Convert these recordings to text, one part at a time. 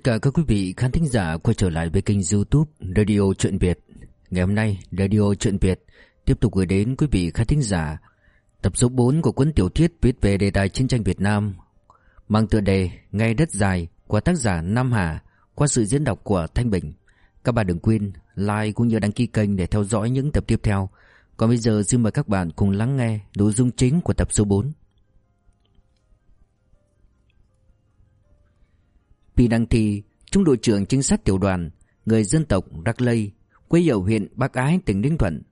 tất cả các quý vị khán thính giả quay trở lại với kênh youtube Radio Chuyện Việt. Ngày hôm nay, Radio Chuyện Việt tiếp tục gửi đến quý vị khán thính giả Tập số 4 của cuốn tiểu thuyết viết về đề tài chiến tranh Việt Nam, Mang tựa đề Ngay đất dài của tác giả Nam Hà, qua sự diễn đọc của Thanh Bình. Các bạn đừng quên like cũng như đăng ký kênh để theo dõi những tập tiếp theo. Còn bây giờ xin mời các bạn cùng lắng nghe nội dung chính của tập số 4 Pi Đăng Thi, trung đội trưởng trinh sát tiểu đoàn, người dân tộc Đắc Lây, quê ở huyện Bắc Ái, tỉnh Ninh Thuận.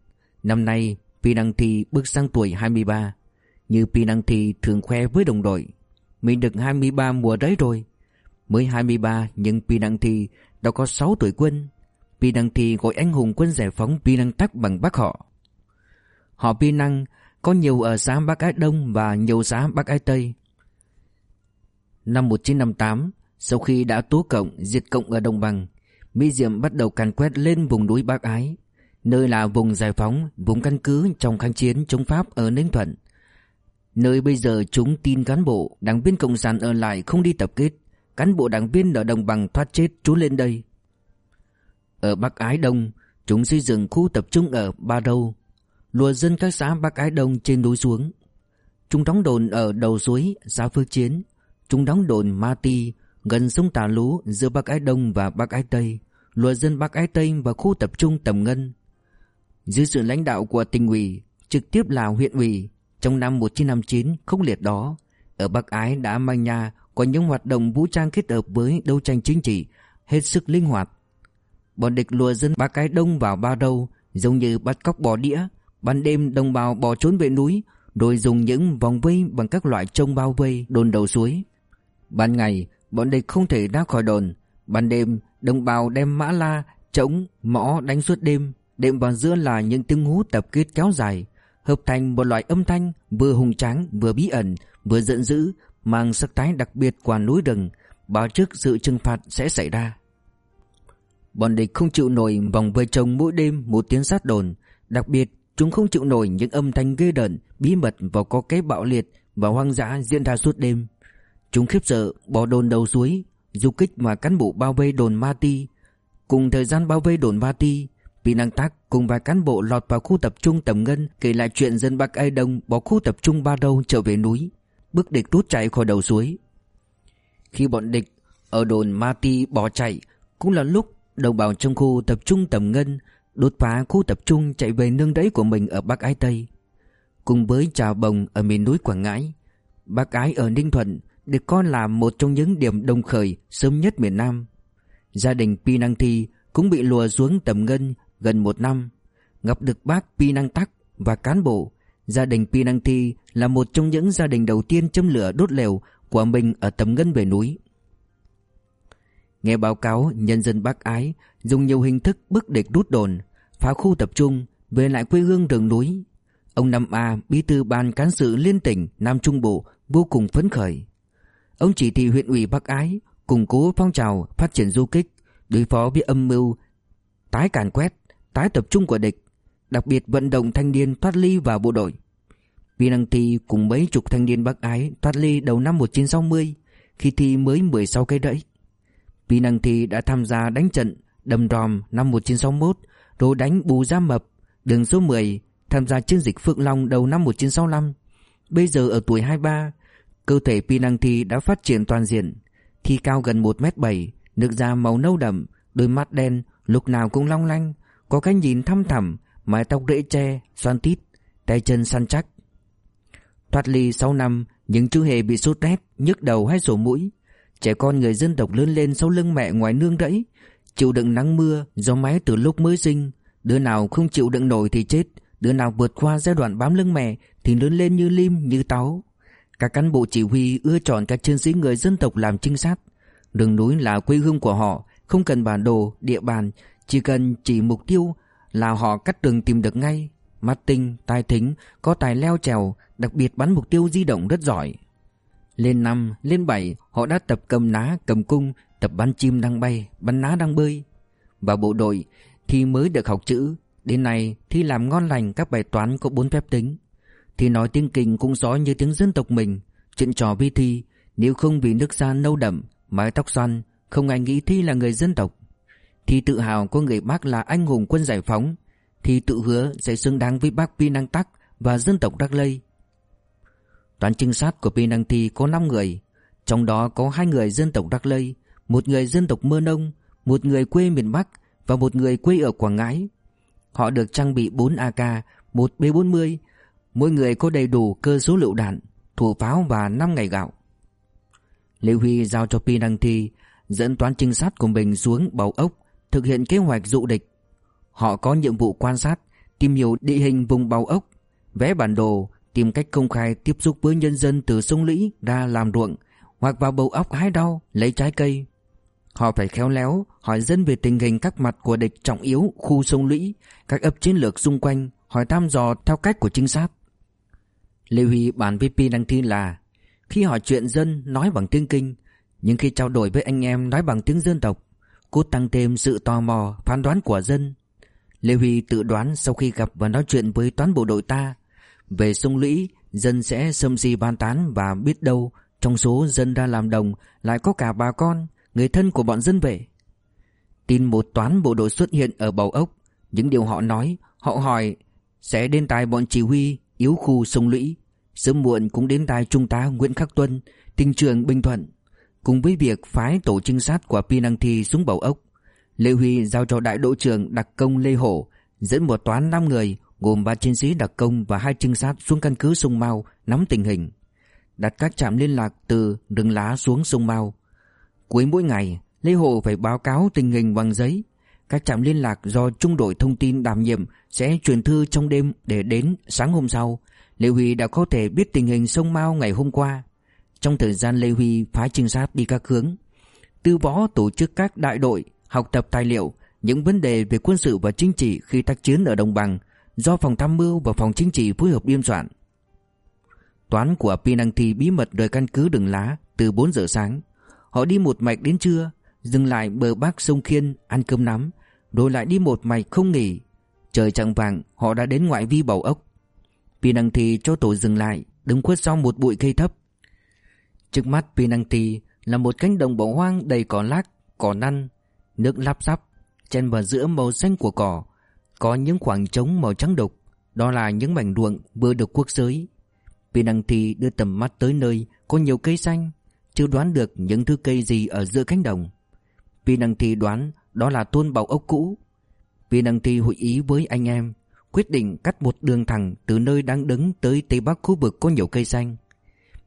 Năm nay, Pi Đăng Thi bước sang tuổi 23. Như Pi Đăng Thi thường khoe với đồng đội. Mình được 23 mùa đấy rồi. Mới 23 nhưng Pi Đăng Thi đã có 6 tuổi quân. Pi Đăng Thi gọi anh hùng quân giải phóng Pi Đăng Tắc bằng bác họ. Họ Pi Năng có nhiều ở xã Bắc Ái Đông và nhiều xã Bắc Ái Tây. Năm 1958, sau khi đã tố cộng, diệt cộng ở Đồng Bằng, Mỹ Diệm bắt đầu càn quét lên vùng núi Bắc Ái, nơi là vùng giải phóng, vùng căn cứ trong kháng chiến chống Pháp ở Ninh Thuận. Nơi bây giờ chúng tin cán bộ, đảng viên Cộng sản ở lại không đi tập kết, cán bộ đảng viên ở Đồng Bằng thoát chết trốn lên đây. Ở Bắc Ái Đông, chúng xây dựng khu tập trung ở Ba Đâu, lùa dân các xã Bắc Ái Đông trên núi xuống. Chúng đóng đồn ở đầu suối, xã Phước Chiến, chúng đóng đồn Ma Ti, gần sông Tà Lú giữa Bắc Ái Đông và Bắc Ái Tây, lùa dân Bắc Ái Tây và khu tập trung Tầm Ngân. Dưới sự lãnh đạo của tỉnh ủy, trực tiếp là huyện ủy, trong năm 1959 không liệt đó, ở Bắc Ái đã manh nha có những hoạt động vũ trang kết hợp với đấu tranh chính trị hết sức linh hoạt. Bọn địch lùa dân Bắc Ái Đông vào Ba Đâu giống như bắt cóc bò đĩa, ban đêm đồng bào bỏ trốn về núi, rồi dùng những vòng vây bằng các loại trông bao vây đồn đầu suối. Ban ngày, Bọn địch không thể ra khỏi đồn. Ban đêm đồng bào đem mã la Trống, mõ đánh suốt đêm. Đêm vào giữa là những tiếng hú tập kết kéo dài Hợp thành một loại âm thanh Vừa hùng tráng vừa bí ẩn Vừa giận dữ Mang sắc thái đặc biệt của núi rừng Báo trước sự trừng phạt sẽ xảy ra. Bọn địch không chịu nổi vòng vây chồng mỗi đêm một tiếng sát đồn. Đặc biệt chúng không chịu nổi những âm thanh ghê đợn Bí mật và có cái bạo liệt Và hoang dã diễn ra suốt đêm. Chúng khiếp sợ, bỏ đồn đầu suối, Du kích và cán bộ bao vây đồn Ma Ti. Cùng thời gian bao vây đồn Ma Ti Pinang Tak cùng vài cán bộ lọt vào khu tập trung Tầm Ngân, Kể lại chuyện dân Bắc Ai Đông bỏ khu tập trung Ba Đâu trở về núi, Bước địch rút chạy khỏi đầu suối. Khi bọn địch ở đồn Ma Ti bỏ chạy, Cũng là lúc đồng bào trong khu tập trung Tầm Ngân Đột phá khu tập trung chạy về nương rẫy của mình ở Bắc Ái Tây. Cùng với Trà Bồng ở miền núi Quảng Ngãi Bắc Ái ở Ninh Thuận được coi là một trong những điểm đồng khởi sớm nhất miền Nam. Gia đình Pi Năng Thi cũng bị lùa xuống tầm ngân gần một năm. Gặp được bác Pi Năng Tắc và cán bộ, gia đình Pi Năng Thi là một trong những gia đình đầu tiên châm lửa đốt lều của mình ở tầm ngân về núi. Nghe báo cáo nhân dân bác ái dùng nhiều hình thức bức địch rút đồn, phá khu tập trung, về lại quê hương rừng núi. Ông Năm A, bí thư ban cán sự liên tỉnh Nam Trung Bộ vô cùng phấn khởi. Ông chỉ thị huyện ủy Bắc Ái củng cố phong trào phát triển du kích, đối phó với âm mưu tái càn quét, tái tập trung của địch, đặc biệt vận động thanh niên thoát ly vào bộ đội. Vì năng thi cùng mấy chục thanh niên Bắc Ái thoát ly đầu năm 1960 khi thi mới 16 cây đẫy. Vì năng thi đã tham gia đánh trận đầm ròm năm 1961 rồi đánh bù gia mập đường số 10 tham gia chiến dịch Phượng Long đầu năm 1965. Bây giờ ở tuổi 23 Cơ thể Pinangthi đã phát triển toàn diện. Thi cao gần 1m7 Nước da màu nâu đậm Đôi mắt đen lúc nào cũng long lanh Có cái nhìn thăm thẳm Mái tóc rễ tre, xoăn tít Tay chân săn chắc. Thoát ly 6 năm Nhưng chưa hề bị sốt rét, nhức đầu hay sổ mũi. Trẻ con người dân tộc lớn lên sau lưng mẹ ngoài nương rẫy Chịu đựng nắng mưa, gió máy từ lúc mới sinh. Đứa nào không chịu đựng nổi thì chết Đứa nào vượt qua giai đoạn bám lưng mẹ Thì lớn lên như lim, như táo các cán bộ chỉ huy ưa chọn các chiến sĩ người dân tộc làm trinh sát. Đường núi là quê hương của họ, không cần bản đồ, địa bàn, chỉ cần chỉ mục tiêu là họ cắt đường tìm được ngay. Mắt tinh, tai thính, có tài leo trèo, đặc biệt bắn mục tiêu di động rất giỏi. Lên năm, lên bảy, họ đã tập cầm ná, cầm cung, tập bắn chim đang bay, bắn ná đang bơi. Vào bộ đội thì mới được học chữ, đến nay thì làm ngon lành các bài toán có bốn phép tính. Thì nói tiếng kinh cũng rõ như tiếng dân tộc mình. Chuyện trò vi thi Nếu không vì nước da nâu đậm Mái tóc xoăn Không ai nghĩ Thi là người dân tộc. Thi tự hào có người bác là anh hùng quân giải phóng Thi tự hứa sẽ xứng đáng với bác Pi Năng Tắc Và dân tộc Đắc Lây. Toán trinh sát của Pi Năng Thi có 5 người Trong đó có hai người dân tộc Đắc Lây Một người dân tộc Mơ Nông Một người quê miền Bắc Và một người quê ở Quảng Ngãi. Họ được trang bị 4 AK, một B40 Mỗi người có đầy đủ cơ số lựu đạn, Thủ pháo và 5 ngày gạo. Lê Huy giao cho Pi Năng Thi, Dẫn toán trinh sát của mình xuống bầu ốc, Thực hiện kế hoạch dụ địch. Họ có nhiệm vụ quan sát, Tìm hiểu địa hình vùng bầu ốc, Vẽ bản đồ, Tìm cách công khai tiếp xúc với nhân dân từ sông Lũy ra làm ruộng, Hoặc vào bầu ốc hái đau Lấy trái cây. Họ phải khéo léo hỏi dân về tình hình các mặt của địch trọng yếu khu sông Lũy, Các ấp chiến lược xung quanh, Hỏi thăm dò theo cách của trinh sát. Lê Huy bàn với Pi Đăng Thi là, Khi hỏi chuyện dân nói bằng tiếng kinh, Nhưng khi trao đổi với anh em nói bằng tiếng dân tộc Cốt tăng thêm sự tò mò, phán đoán của dân. Lê Huy tự đoán sau khi gặp và nói chuyện với toán bộ đội ta, Về sông Lũy, Dân sẽ xâm di ban tán và biết đâu Trong số dân ra làm đồng Lại có cả bà con, Người thân của bọn dân vệ Tin một toán bộ đội xuất hiện ở bầu ốc, Những điều họ nói, Họ hỏi, Sẽ đến tai bọn chỉ huy Yếu khu sông Lũy, Sớm muộn cũng đến tai Trung tá Nguyễn Khắc Tuân Tình trường Bình Thuận, Cùng với việc phái tổ trinh sát của Pinang Thi xuống bầu ốc. Lê Huy giao cho đại đội trưởng đặc công Lê Hổ, Dẫn một toán 5 người, Gồm ba chiến sĩ đặc công và hai trinh sát xuống căn cứ sông Mao Nắm tình hình, Đặt các trạm liên lạc từ rừng lá xuống sông Mao Cuối mỗi ngày, Lê Hổ phải báo cáo tình hình bằng giấy các trạm liên lạc do trung đội thông tin đảm nhiệm Sẽ truyền thư trong đêm để đến sáng hôm sau. Lê Huy đã có thể biết tình hình sông Mao ngày hôm qua. Trong thời gian Lê Huy phái trinh sát đi các hướng, Tư võ tổ chức các đại đội, Học tập tài liệu, Những vấn đề về quân sự và chính trị khi tác chiến ở Đồng Bằng Do phòng tham mưu và phòng chính trị phối hợp biên soạn. Toán của Pinang Thi bí mật rời căn cứ đường lá từ 4 giờ sáng. Họ đi một mạch đến trưa, Dừng lại bờ bắc sông Khiên ăn cơm nắm. Rồi lại đi một mạch không nghỉ Trời chẳng vàng họ đã đến ngoại vi bầu ốc Pinang cho tổ dừng lại Đứng khuất sau một bụi cây thấp Trước mắt Pinanti là một cánh đồng bỏ hoang đầy cỏ lác, cỏ năn, nước lắp sắp chen vào giữa màu xanh của cỏ, có những khoảng trống màu trắng đục, đó là những mảnh ruộng vừa được quốc giới. Pinanti đưa tầm mắt tới nơi có nhiều cây xanh, chưa đoán được những thứ cây gì ở giữa cánh đồng. Pinanti đoán đó là thôn bảo ốc cũ. Pinanti hội ý với anh em, quyết định cắt một đường thẳng từ nơi đang đứng tới tây bắc khu vực có nhiều cây xanh.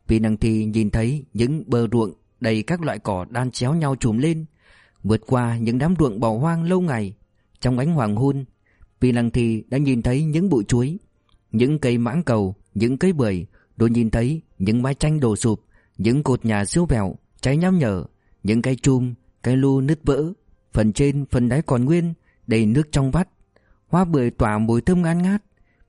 Vì năng thi nhìn thấy những bờ ruộng đầy các loại cỏ đan chéo nhau trùm lên Vượt qua những đám ruộng bỏ hoang lâu ngày Trong ánh hoàng hôn Vì năng thi đã nhìn thấy những bụi chuối Những cây mãng cầu Những cây bưởi Đôi nhìn thấy những mái tranh đổ sụp Những cột nhà siêu vẹo Cháy nham nhở Những cây chum Cây lu nứt vỡ Phần trên phần đáy còn nguyên, Đầy nước trong vắt. Hoa bưởi tỏa mùi thơm ngát ngát.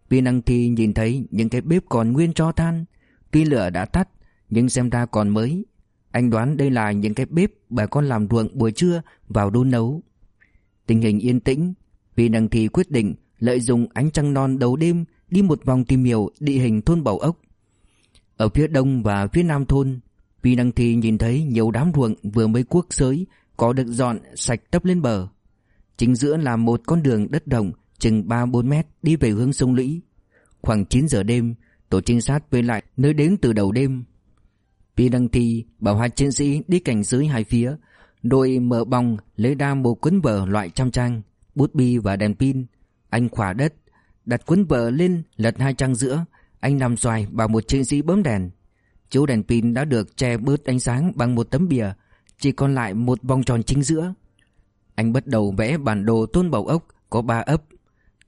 Vì năng thi nhìn thấy những cái bếp còn nguyên cho than. Tuy lửa đã tắt, nhưng xem ra còn mới. Anh đoán đây là những cái bếp bà con làm ruộng buổi trưa vào đun nấu. Tình hình yên tĩnh Vì năng thi quyết định lợi dụng ánh trăng non đầu đêm Đi một vòng tìm hiểu địa hình thôn Bảo Ốc. Ở phía đông và phía nam thôn Vì năng thi nhìn thấy nhiều đám ruộng vừa mới cuốc sới có được dọn sạch tấp lên bờ. Chính giữa là một con đường đất đồng chừng 3-4 mét đi về hướng sông Lũy. Khoảng 9 giờ đêm, Tổ trinh sát về lại nơi đến từ đầu đêm. Pi đăng thi bảo hai chiến sĩ đi cảnh dưới hai phía, Đội mở bong lấy ra một cuốn vở loại trăm trang, Bút bi và đèn pin. Anh khỏa đất, Đặt cuốn vở lên lật hai trang giữa, Anh nằm xoài bảo một chiến sĩ bấm đèn. Chỗ đèn pin đã được che bớt ánh sáng bằng một tấm bìa chỉ còn lại một vòng tròn chính giữa. Anh bắt đầu vẽ bản đồ thôn bầu ốc Có ba ấp.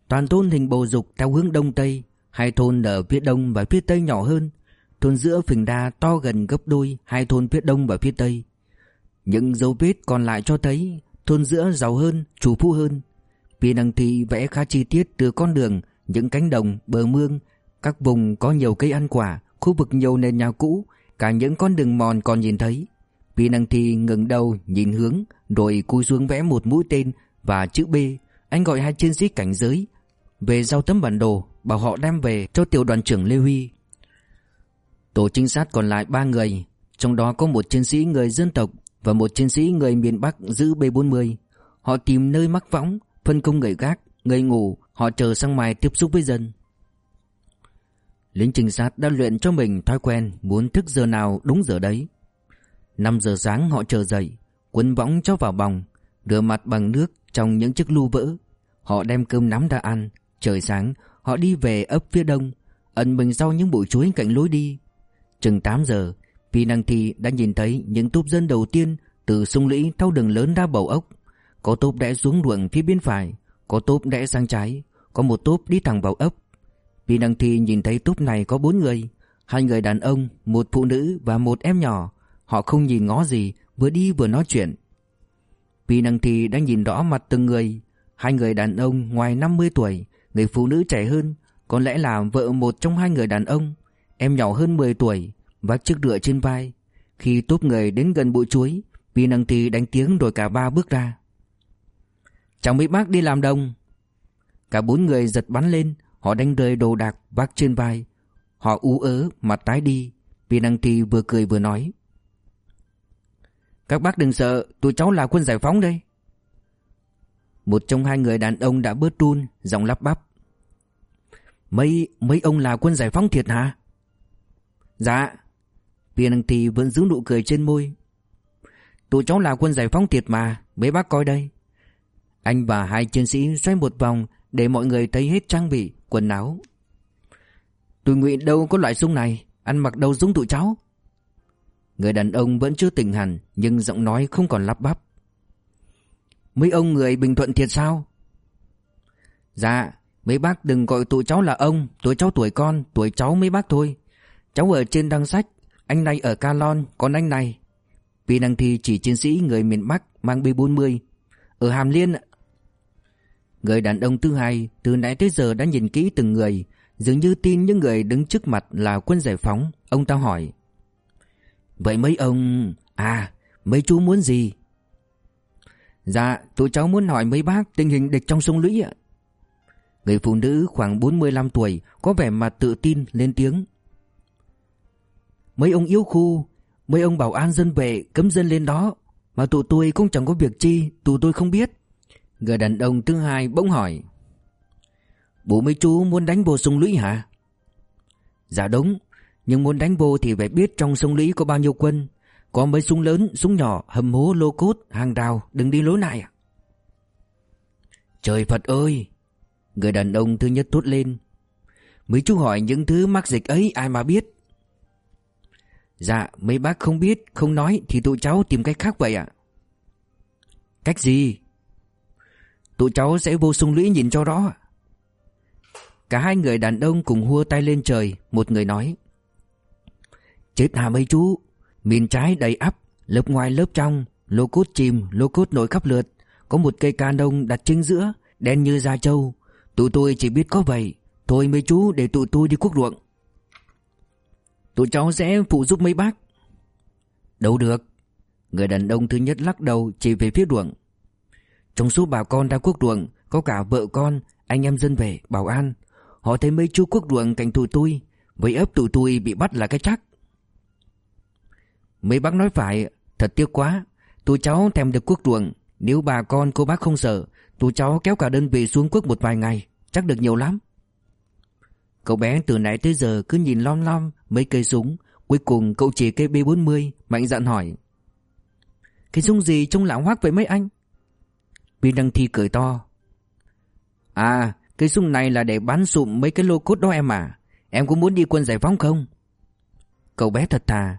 Toàn thôn hình bầu dục theo hướng đông tây Hai thôn ở phía đông và phía tây nhỏ hơn. Thôn giữa phình đa to gần gấp đôi Hai thôn phía đông và phía tây. Những dấu vết còn lại cho thấy Thôn giữa giàu hơn, chủ phú hơn. Vì năng thị vẽ khá chi tiết từ con đường Những cánh đồng, bờ mương Các vùng có nhiều cây ăn quả Khu vực nhiều nền nhà cũ Cả những con đường mòn còn nhìn thấy. Vì năng ngừng đầu nhìn hướng Rồi cúi xuống vẽ một mũi tên Và chữ B. Anh gọi hai chiến sĩ cảnh giới. Về giao tấm bản đồ Bảo họ đem về cho tiểu đoàn trưởng Lê Huy. Tổ trinh sát còn lại ba người Trong đó có một chiến sĩ người dân tộc Và một chiến sĩ người miền Bắc giữ B40 Họ tìm nơi mắc võng Phân công người gác, người ngủ Họ chờ sang mai tiếp xúc với dân. Lính trinh sát đã luyện cho mình thói quen Muốn thức giờ nào đúng giờ đấy. 5 giờ sáng họ chờ dậy Quấn võng cho vào bòng Rửa mặt bằng nước trong những chiếc lu vỡ. Họ đem cơm nắm ra ăn Trời sáng họ đi về ấp phía đông Ẩn mình sau những bụi chuối cạnh lối đi. Chừng 8 giờ Pi Năng Thi đã nhìn thấy những túp dân đầu tiên Từ sông lũy theo đường lớn ra bầu ốc. Có túp đẽ xuống ruộng phía bên phải Có túp đẽ sang trái Có một túp đi thẳng vào ấp Pi Năng Thi nhìn thấy túp này có bốn người Hai người đàn ông, một phụ nữ và một em nhỏ. Họ không nhìn ngó gì, Vừa đi vừa nói chuyện. Pi Năng Thi đã nhìn rõ mặt từng người. Hai người đàn ông ngoài 50 tuổi, Người phụ nữ trẻ hơn, Có lẽ là vợ một trong hai người đàn ông, Em nhỏ hơn 10 tuổi Vác chiếc rựa trên vai. Khi túp người đến gần bụi chuối Pi Năng Thi đánh tiếng rồi cả ba bước ra. Chào mấy bác đi làm đồng. Cả bốn người giật bắn lên, Họ đánh rơi đồ đạc vác trên vai. Họ ú ớ mặt tái đi Pi Năng Thi vừa cười vừa nói. Các bác đừng sợ, Tụi cháu là quân giải phóng đây. Một trong hai người đàn ông đã bớt run, Giọng lắp bắp. Mấy mấy ông là quân giải phóng thiệt hả? Dạ. Piananti vẫn giữ nụ cười trên môi. Tụi cháu là quân giải phóng thiệt mà, Mấy bác coi đây. Anh và hai chiến sĩ xoay một vòng Để mọi người thấy hết trang bị, Quần áo. Tụi nguyện đâu có loại súng này, Ăn mặc đâu giống tụi cháu. Người đàn ông vẫn chưa tỉnh hẳn, Nhưng giọng nói không còn lắp bắp. Mấy ông người Bình Thuận thiệt sao? Dạ Mấy bác đừng gọi tụi cháu là ông, Tụi cháu tuổi con, Tuổi cháu mấy bác thôi. Cháu ở trên đăng sách, Anh này ở Calon, Còn anh này. Vì năng thi chỉ chiến sĩ người miền Bắc Mang B40 Ở Hàm Liên Người đàn ông thứ hai, Từ nãy tới giờ đã nhìn kỹ từng người. Dường như tin những người đứng trước mặt là quân giải phóng, Ông ta hỏi. Vậy mấy ông À mấy chú muốn gì? Dạ tụi cháu muốn hỏi mấy bác tình hình địch trong sông lũy ạ. Người phụ nữ khoảng 45 tuổi Có vẻ mặt tự tin, lên tiếng. Mấy ông yếu khu, Mấy ông bảo an dân vệ, cấm dân lên đó. Mà tụi tôi cũng chẳng có việc chi, Tụi tôi không biết. Người đàn ông thứ hai bỗng hỏi. Bố mấy chú muốn đánh vô sông lũy hả? Dạ đúng nhưng muốn đánh vô thì phải biết trong sông lũy có bao nhiêu quân có mấy súng lớn, súng nhỏ, hầm hố, lô cốt, hàng rào, đừng đi lối này à? Trời Phật ơi! Người đàn ông thứ nhất thốt lên. Mấy chú hỏi những thứ mắc dịch ấy ai mà biết? Dạ, mấy bác không biết, không nói thì tụi cháu tìm cách khác vậy ạ. Cách gì? Tụi cháu sẽ vô sung lũy nhìn cho rõ. Cả hai người đàn ông cùng hua tay lên trời, một người nói. Chết hà mấy chú, Miền trái đầy ắp, lớp ngoài lớp trong, lô cốt chìm, lô cốt nổi khắp lượt. Có một cây canon đặt chính giữa, đen như da trâu. Tụi tôi chỉ biết có vậy. Thôi mấy chú để tụi tôi đi quốc ruộng. Tụi cháu sẽ phụ giúp mấy bác. Đâu được. Người đàn ông thứ nhất lắc đầu chỉ về phía ruộng. Trong số bà con đang quốc ruộng có cả vợ con, anh em dân về, bảo an. Họ thấy mấy chú quốc ruộng cạnh tụi tôi, vậy ấp tụi tôi bị bắt là cái chắc. Mấy bác nói phải, Thật tiếc quá. Tụi cháu thèm được quốc ruộng. Nếu bà con cô bác không sợ, Tụi cháu kéo cả đơn vị xuống quốc một vài ngày, Chắc được nhiều lắm. Cậu bé từ nãy tới giờ cứ nhìn lom lom mấy cây súng. Cuối cùng cậu chỉ cây B40 Mạnh dạn hỏi. Cái súng gì trông lão hoác vậy mấy anh? Pin đăng thi cười to. À cái súng này là để bắn sụm mấy cái lô cốt đó em à. Em có muốn đi quân giải phóng không? Cậu bé thật thà.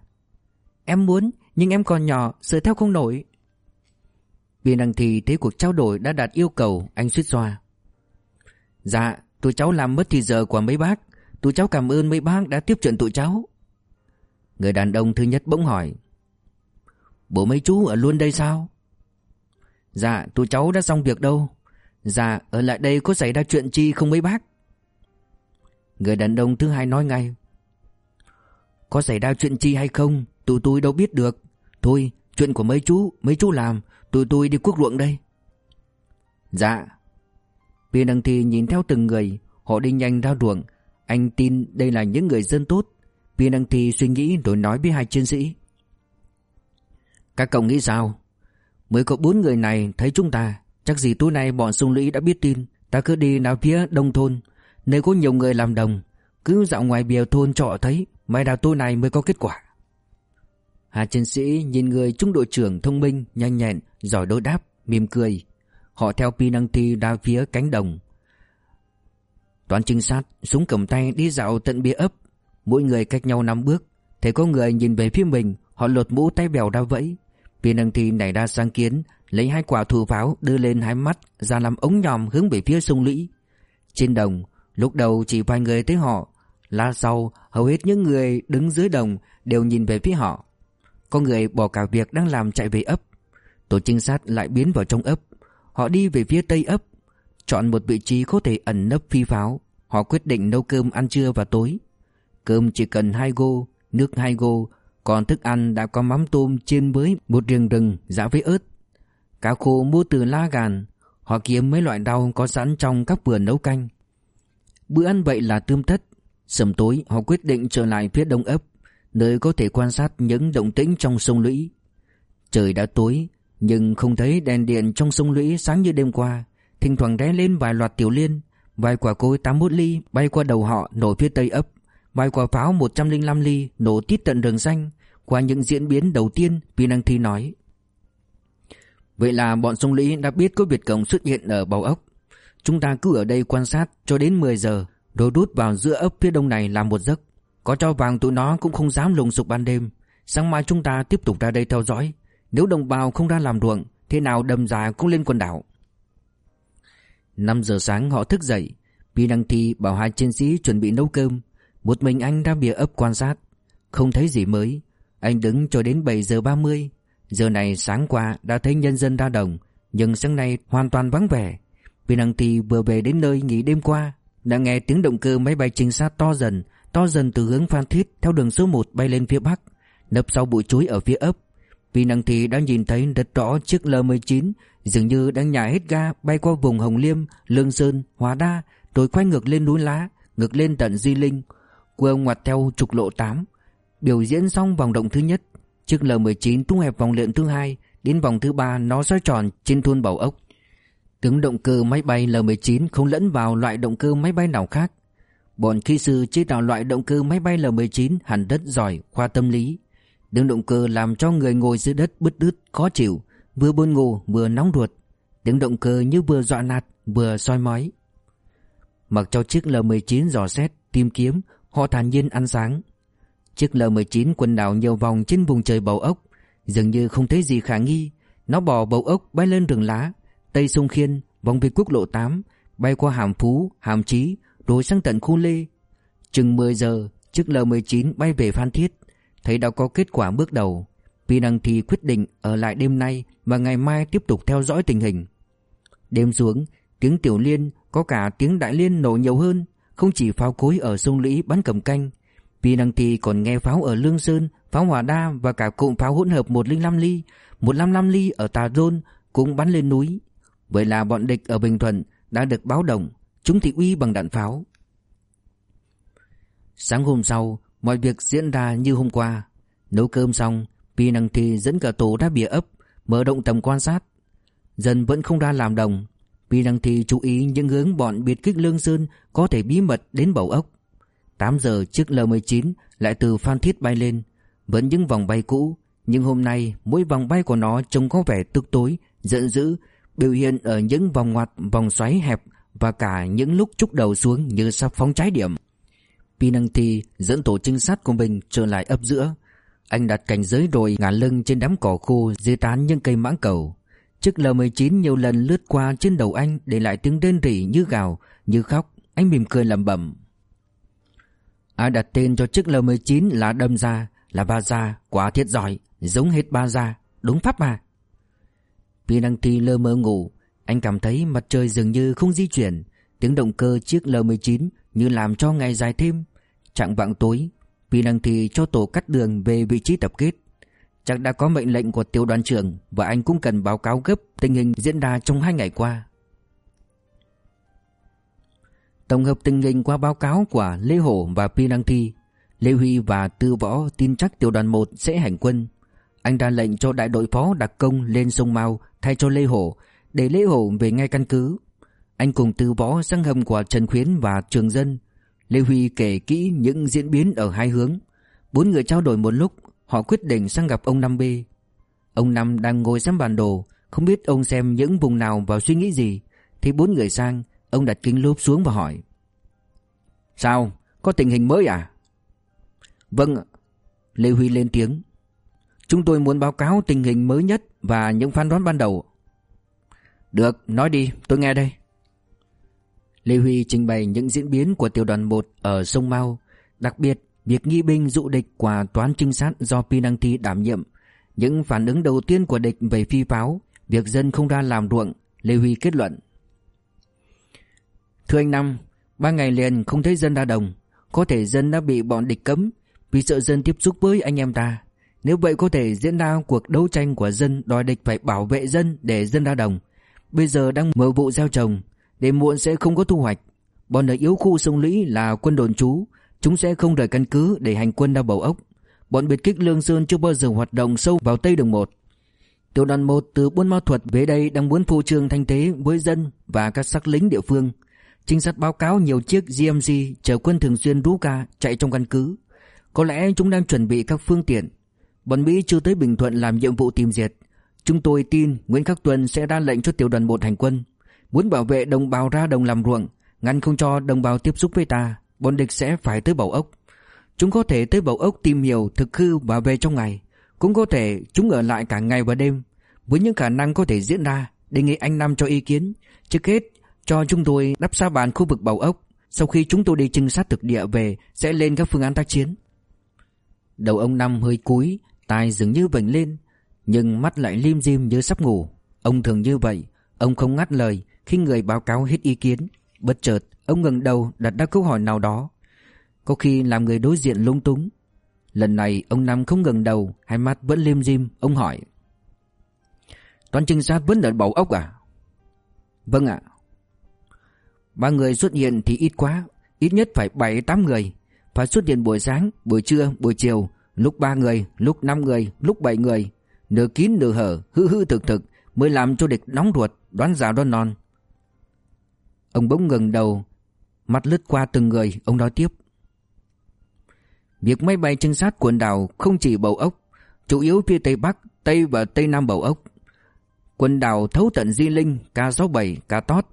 Em muốn, nhưng em còn nhỏ, Sợ theo không nổi. Viên đăng thì thấy cuộc trao đổi đã đạt yêu cầu, Anh suýt xoa. Dạ tụi cháu làm mất thì giờ của mấy bác. Tụi cháu cảm ơn mấy bác đã tiếp chuyện tụi cháu. Người đàn ông thứ nhất bỗng hỏi, Bố mấy chú ở luôn đây sao? Dạ tụi cháu đã xong việc đâu. Dạ ở lại đây có xảy ra chuyện chi không mấy bác? Người đàn ông thứ hai nói ngay, Có xảy ra chuyện chi hay không? Tụi tôi đâu biết được. Thôi, chuyện của mấy chú Mấy chú làm, Tụi tôi đi quốc ruộng đây. Dạ. Viên đăng thi nhìn theo từng người, Họ đi nhanh ra ruộng Anh tin đây là những người dân tốt. Viên đăng thi suy nghĩ rồi nói với hai chiến sĩ. Các cậu nghĩ sao? Mới có bốn người này, thấy chúng ta, Chắc gì tối nay bọn sung lũy đã biết tin. Ta cứ đi nào phía đông thôn. Nơi có nhiều người làm đồng, Cứ dạo ngoài bìa thôn trọ thấy, May đào tối nay mới có kết quả. Hà chiến sĩ nhìn người trung đội trưởng thông minh Nhanh nhẹn, giỏi đối đáp, mỉm cười. Họ theo Pinanti ra phía cánh đồng. Toán trinh sát Súng cầm tay đi dạo tận bia ấp. Mỗi người cách nhau năm bước. Thấy có người nhìn về phía mình Họ lột mũ tay bèo ra vẫy. Pinanti nảy ra sáng kiến Lấy hai quả thủ pháo đưa lên hai mắt Ra làm ống nhòm hướng về phía sông lũy. Trên đồng Lúc đầu chỉ vài người thấy họ là sau hầu hết những người đứng dưới đồng Đều nhìn về phía họ. Có người bỏ cả việc đang làm chạy về ấp. Tổ trinh sát lại biến vào trong ấp. Họ đi về phía tây ấp, Chọn một vị trí có thể ẩn nấp phi pháo. Họ quyết định nấu cơm ăn trưa và tối. Cơm chỉ cần hai gô, Nước hai gô, Còn thức ăn đã có mắm tôm chiên với một riềng rừng giả với ớt. Cá khô mua từ la gàn. Họ kiếm mấy loại rau có sẵn trong các vườn nấu canh. Bữa ăn vậy là tươm tất. Sầm tối, họ quyết định trở lại phía đông ấp. Nơi có thể quan sát những động tĩnh trong sông lũy. Trời đã tối, Nhưng không thấy đèn điện trong sông lũy sáng như đêm qua. Thỉnh thoảng ré lên vài loạt tiểu liên, Vài quả cối 81 ly bay qua đầu họ nổ phía tây ấp, Vài quả pháo 105 ly nổ tít tận rừng xanh. Qua những diễn biến đầu tiên Vì năng thi nói, Vậy là bọn sông lũy đã biết có Việt Cộng xuất hiện ở bầu ốc. Chúng ta cứ ở đây quan sát cho đến 10 giờ Rồi đút vào giữa ấp phía đông này làm một giấc. Có cho vàng tụi nó cũng không dám lùng sục ban đêm. Sáng mai chúng ta tiếp tục ra đây theo dõi. Nếu đồng bào không ra làm ruộng, Thế nào đầm già cũng lên quần đảo. 5 giờ sáng họ thức dậy. Pi Đăng Thi bảo hai chiến sĩ chuẩn bị nấu cơm. Một mình anh ra bìa ấp quan sát. Không thấy gì mới. Anh đứng cho đến 7 giờ 30 Giờ này sáng qua đã thấy nhân dân ra đồng, Nhưng sáng nay hoàn toàn vắng vẻ. Pi Đăng Thi vừa về đến nơi nghỉ đêm qua, Đã nghe tiếng động cơ máy bay trinh sát to dần To dần từ hướng Phan Thiết Theo đường số 1 bay lên phía bắc Nấp sau bụi chuối ở phía ấp. Vì Năng thì đã nhìn thấy rất rõ chiếc L-19 Dường như đang nhả hết ga bay qua vùng Hồng Liêm, Lương Sơn, Hóa Đa Rồi quay ngược lên núi Lá, ngược lên tận Di Linh. Quơ ngoặt theo trục lộ 8 Biểu diễn xong vòng động thứ nhất Chiếc L-19 tung hẹp vòng lượn thứ hai Đến vòng thứ ba nó xoay tròn trên thôn Bảo Ốc. Tướng động cơ máy bay L-19 không lẫn vào loại động cơ máy bay nào khác. Bọn kỹ sư chế tạo loại động cơ máy bay L-19 hẳn rất giỏi khoa tâm lý. Tiếng động cơ làm cho người ngồi dưới đất bứt đứt khó chịu Vừa buồn ngủ vừa nóng ruột. Tiếng động cơ như vừa dọa nạt vừa soi mói. Mặc cho chiếc L-19 dò xét tìm kiếm Họ thản nhiên ăn sáng. Chiếc L-19 quần đảo nhiều vòng trên vùng trời bầu ốc Dường như không thấy gì khả nghi. Nó bỏ bầu ốc bay lên rừng lá Tây sông Khiên vòng về quốc lộ 8 Bay qua Hàm Phú, Hàm Chí rồi sang tận khu Lê. Chừng 10 giờ, Chiếc L-19 bay về Phan Thiết. Thấy đã có kết quả bước đầu. Pi Năng Thi quyết định ở lại đêm nay Và ngày mai tiếp tục theo dõi tình hình. Đêm xuống, Tiếng tiểu liên, có cả tiếng đại liên nổ nhiều hơn. Không chỉ pháo cối ở sông Lũy bắn cầm canh. Pi Năng Thi còn nghe pháo ở Lương Sơn, Pháo Hòa Đa và cả cụm pháo hỗn hợp 105 ly. 155 ly ở Tà Rôn cũng bắn lên núi. Vậy là bọn địch ở Bình Thuận đã được báo động. Chúng thị uy bằng đạn pháo. Sáng hôm sau, Mọi việc diễn ra như hôm qua. Nấu cơm xong, Pi Năng Thi dẫn cả tổ ra bìa ấp, Mở động tầm quan sát. Dân vẫn không ra làm đồng. Pi Năng Thi chú ý những hướng bọn biệt kích Lương Sơn Có thể bí mật đến bầu ốc. 8 giờ chiếc L-19 lại từ Phan Thiết bay lên. Vẫn những vòng bay cũ, Nhưng hôm nay mỗi vòng bay của nó trông có vẻ tức tối, Giận dữ, Biểu hiện ở những vòng ngoặt, vòng xoáy hẹp và cả những lúc trúc đầu xuống như sắp phóng trái điểm Pinanti dẫn tổ trinh sát của mình trở lại ấp giữa. Anh đặt cảnh giới rồi ngả lưng trên đám cỏ khô dưới tán những cây mãng cầu. Chiếc L-19 nhiều lần lướt qua trên đầu anh để lại tiếng rên rỉ như gào, như khóc. Anh mỉm cười lẩm bẩm. Ai đặt tên cho chiếc L-19 là đâm ra, là ba gia, quá thiết giỏi, giống hết ba gia, đúng pháp mà. Pinanti lơ mơ ngủ, anh cảm thấy mặt trời dường như không di chuyển, tiếng động cơ chiếc L-19 như làm cho ngày dài thêm. Trạng vạng tối, Pi Năng Thì cho tổ cắt đường về vị trí tập kết. Chắc đã có mệnh lệnh của tiểu đoàn trưởng và anh cũng cần báo cáo gấp tình hình diễn ra trong hai ngày qua. Tổng hợp tình hình qua báo cáo của Lê Hổ và Pi Năng Thi, Lê Huy và Tư Võ tin chắc tiểu đoàn 1 sẽ hành quân. Anh ra lệnh cho đại đội phó đặc công lên sông Mao thay cho Lê Hổ để lễ Hổ về ngay căn cứ. Anh cùng từ võ sang hầm của Trần Khuyến và Trường Dân. Lê Huy kể kỹ những diễn biến ở hai hướng. Bốn người trao đổi một lúc, họ quyết định sang gặp ông Năm B. Ông Năm đang ngồi xem bản đồ, không biết ông xem những vùng nào và suy nghĩ gì. Thì bốn người sang, ông đặt kính lốp xuống và hỏi. Sao? Có tình hình mới à? Vâng Lê Huy lên tiếng Chúng tôi muốn báo cáo tình hình mới nhất Và những phán đoán ban đầu được, nói đi, tôi nghe đây. Lê Huy trình bày những diễn biến của tiểu đoàn 1 ở sông Mau Đặc biệt, việc nghi binh dụ địch qua toán trinh sát do Pinangti đảm nhiệm. Những phản ứng đầu tiên của địch về phi pháo Việc dân không ra làm ruộng Lê Huy kết luận. Thưa anh Năm Ba ngày liền không thấy dân ra đồng. Có thể dân đã bị bọn địch cấm Vì sợ dân tiếp xúc với anh em ta. Nếu vậy có thể diễn ra cuộc đấu tranh của dân Đòi địch phải bảo vệ dân để dân ra đồng. Bây giờ đang mở vụ gieo trồng đêm muộn sẽ không có thu hoạch Bọn ở yếu khu sông Lũy là quân đồn trú, Chúng sẽ không rời căn cứ để hành quân ra bầu ốc Bọn biệt kích Lương Sơn chưa bao giờ hoạt động sâu vào Tây Đường 1 Tiểu đoàn 1 từ Buôn Ma Thuật về đây đang muốn phô trương thanh thế với dân và các sắc lính địa phương Trinh sát báo cáo nhiều chiếc GMC chở quân thường xuyên rú ca chạy trong căn cứ. Có lẽ chúng đang chuẩn bị các phương tiện. Bọn Mỹ chưa tới Bình Thuận làm nhiệm vụ tìm diệt. Chúng tôi tin Nguyễn Khắc Tuân sẽ ra lệnh cho tiểu đoàn 1 hành quân. Muốn bảo vệ đồng bào ra đồng làm ruộng, ngăn không cho đồng bào tiếp xúc với ta, bọn địch sẽ phải tới bầu Ốc. Chúng có thể tới bầu Ốc tìm hiểu thực hư và về trong ngày. Cũng có thể chúng ở lại cả ngày và đêm. Với những khả năng có thể diễn ra, đề nghị anh Năm cho ý kiến. Trước hết, cho chúng tôi đắp sa bàn khu vực bầu ốc. Sau khi chúng tôi đi trinh sát thực địa về sẽ lên các phương án tác chiến. Đầu ông Năm hơi cúi, tai dường như vểnh lên, nhưng mắt lại lim dim như sắp ngủ. Ông thường như vậy, ông không ngắt lời khi người báo cáo hết ý kiến. Bất chợt, ông ngẩng đầu đặt ra câu hỏi nào đó. Có khi làm người đối diện lung túng. Lần này ông Nam không ngẩng đầu, hai mắt vẫn lim dim, ông hỏi. Toán trinh sát vẫn ở bầu ốc à? Vâng ạ. Ba người xuất hiện thì ít quá Ít nhất phải 7-8 người Phải xuất hiện buổi sáng, buổi trưa, buổi chiều Lúc 3 người, lúc 5 người, lúc 7 người Nửa kín nửa hở, hư hư thực thực Mới làm cho địch nóng ruột, đoán già đoán non Ông bỗng ngừng đầu Mắt lướt qua từng người, ông nói tiếp Việc máy bay trinh sát quần đảo không chỉ bầu ốc Chủ yếu phía Tây Bắc, Tây và Tây Nam bầu ốc Quần đảo thấu tận Di Linh, K67, K Tót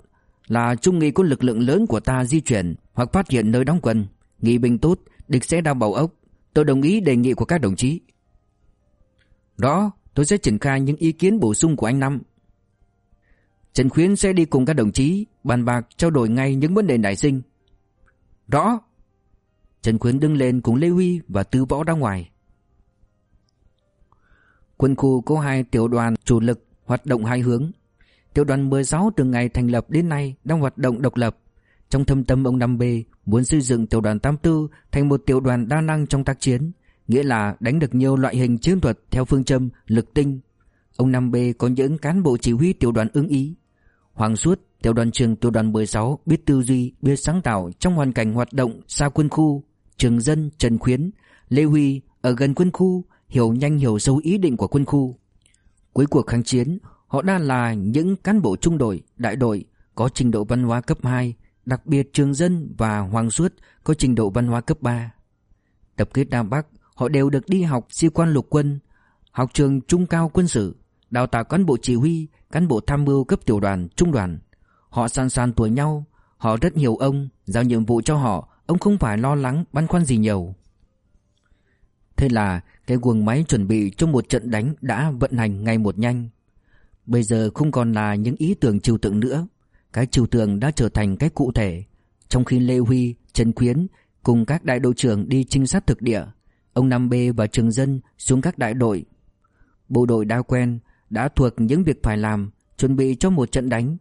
là trung nghi có lực lượng lớn của ta di chuyển hoặc phát hiện nơi đóng quân, nghị binh tốt, địch sẽ đào bầu ốc. Tôi đồng ý đề nghị của các đồng chí. Đó, tôi sẽ triển khai những ý kiến bổ sung của anh Năm. Trần Khuyến sẽ đi cùng các đồng chí, bàn bạc trao đổi ngay những vấn đề nảy sinh. Rõ. Trần Khuyến đứng lên cùng Lê Huy và Tư Võ ra ngoài. Quân khu có hai tiểu đoàn chủ lực hoạt động hai hướng. Tiểu đoàn 16 từ ngày thành lập đến nay đang hoạt động độc lập. Trong thâm tâm ông Năm B muốn xây dựng tiểu đoàn 84 thành một tiểu đoàn đa năng trong tác chiến, nghĩa là đánh được nhiều loại hình chiến thuật theo phương châm lực tinh. Ông Năm B có những cán bộ chỉ huy tiểu đoàn ưng ý. Hoàng Suốt, tiểu đoàn trường tiểu đoàn 16 biết tư duy, biết sáng tạo trong hoàn cảnh hoạt động xa quân khu. Trường dân Trần Khuyến, Lê Huy ở gần quân khu, hiểu nhanh hiểu sâu ý định của quân khu. Cuối cuộc kháng chiến, Họ đã là những cán bộ trung đội, đại đội có trình độ văn hóa cấp 2, đặc biệt trường dân và hoàng suốt có trình độ văn hóa cấp 3. Tập kết Nam Bắc, họ đều được đi học sĩ quan lục quân, học trường trung cao quân sự, đào tạo cán bộ chỉ huy, cán bộ tham mưu cấp tiểu đoàn, trung đoàn. Họ san san tuổi nhau, họ rất hiểu ông, giao nhiệm vụ cho họ, ông không phải lo lắng băn khoăn gì nhiều. Thế là cái guồng máy chuẩn bị cho một trận đánh đã vận hành ngày một nhanh. Bây giờ không còn là những ý tưởng trừu tượng nữa Cái trừu tượng đã trở thành cái cụ thể Trong khi Lê Huy, Trần Khuyến Cùng các đại đội trưởng đi trinh sát thực địa Ông Nam B và Trường Dân xuống các đại đội. Bộ đội đã quen Đã thuộc những việc phải làm Chuẩn bị cho một trận đánh.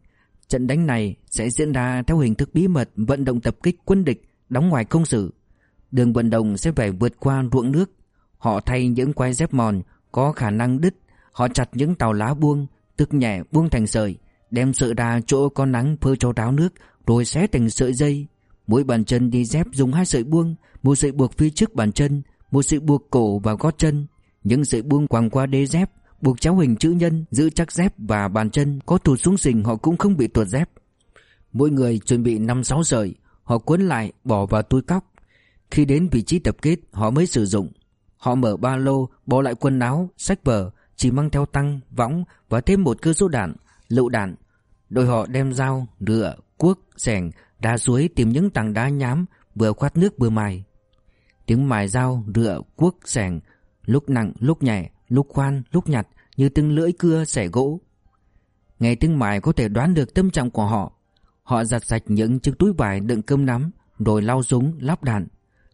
Trận đánh này sẽ diễn ra theo hình thức bí mật Vận động tập kích quân địch Đóng ngoài công sự. Đường vận động sẽ phải vượt qua ruộng nước. Họ thay những quai dép mòn Có khả năng đứt. Họ chặt những tàu lá buông tức nhẹ buông thành sợi, đem sợi ra chỗ có nắng phơi cho ráo nước, rồi xé thành sợi dây. Mỗi bàn chân đi dép dùng hai sợi buông, một sợi buộc phía trước bàn chân, một sự buộc cổ và gót chân. Những sợi buông quàng qua đế dép Buộc chéo hình chữ nhân Giữ chắc dép và bàn chân Có tụt xuống sình họ cũng không bị tuột dép. Mỗi người chuẩn bị 5-6 sợi Họ cuốn lại bỏ vào túi cóc. Khi đến vị trí tập kết họ mới sử dụng. Họ mở ba lô Bỏ lại quần áo, sách vở Chỉ mang theo tăng, võng Và thêm một cơ số đạn, lựu đạn. Đội họ đem dao, rựa, cuốc, sẻng Đá suối tìm những tảng đá nhám Vừa khoát nước vừa mài. Tiếng mài dao, rựa, cuốc, sẻng Lúc nặng, lúc nhẹ, lúc khoan, lúc nhặt Như từng lưỡi cưa xẻ gỗ. Nghe tiếng mài có thể đoán được tâm trạng của họ. Họ giặt sạch những chiếc túi vải đựng cơm nắm Rồi lau súng, lắp đạn.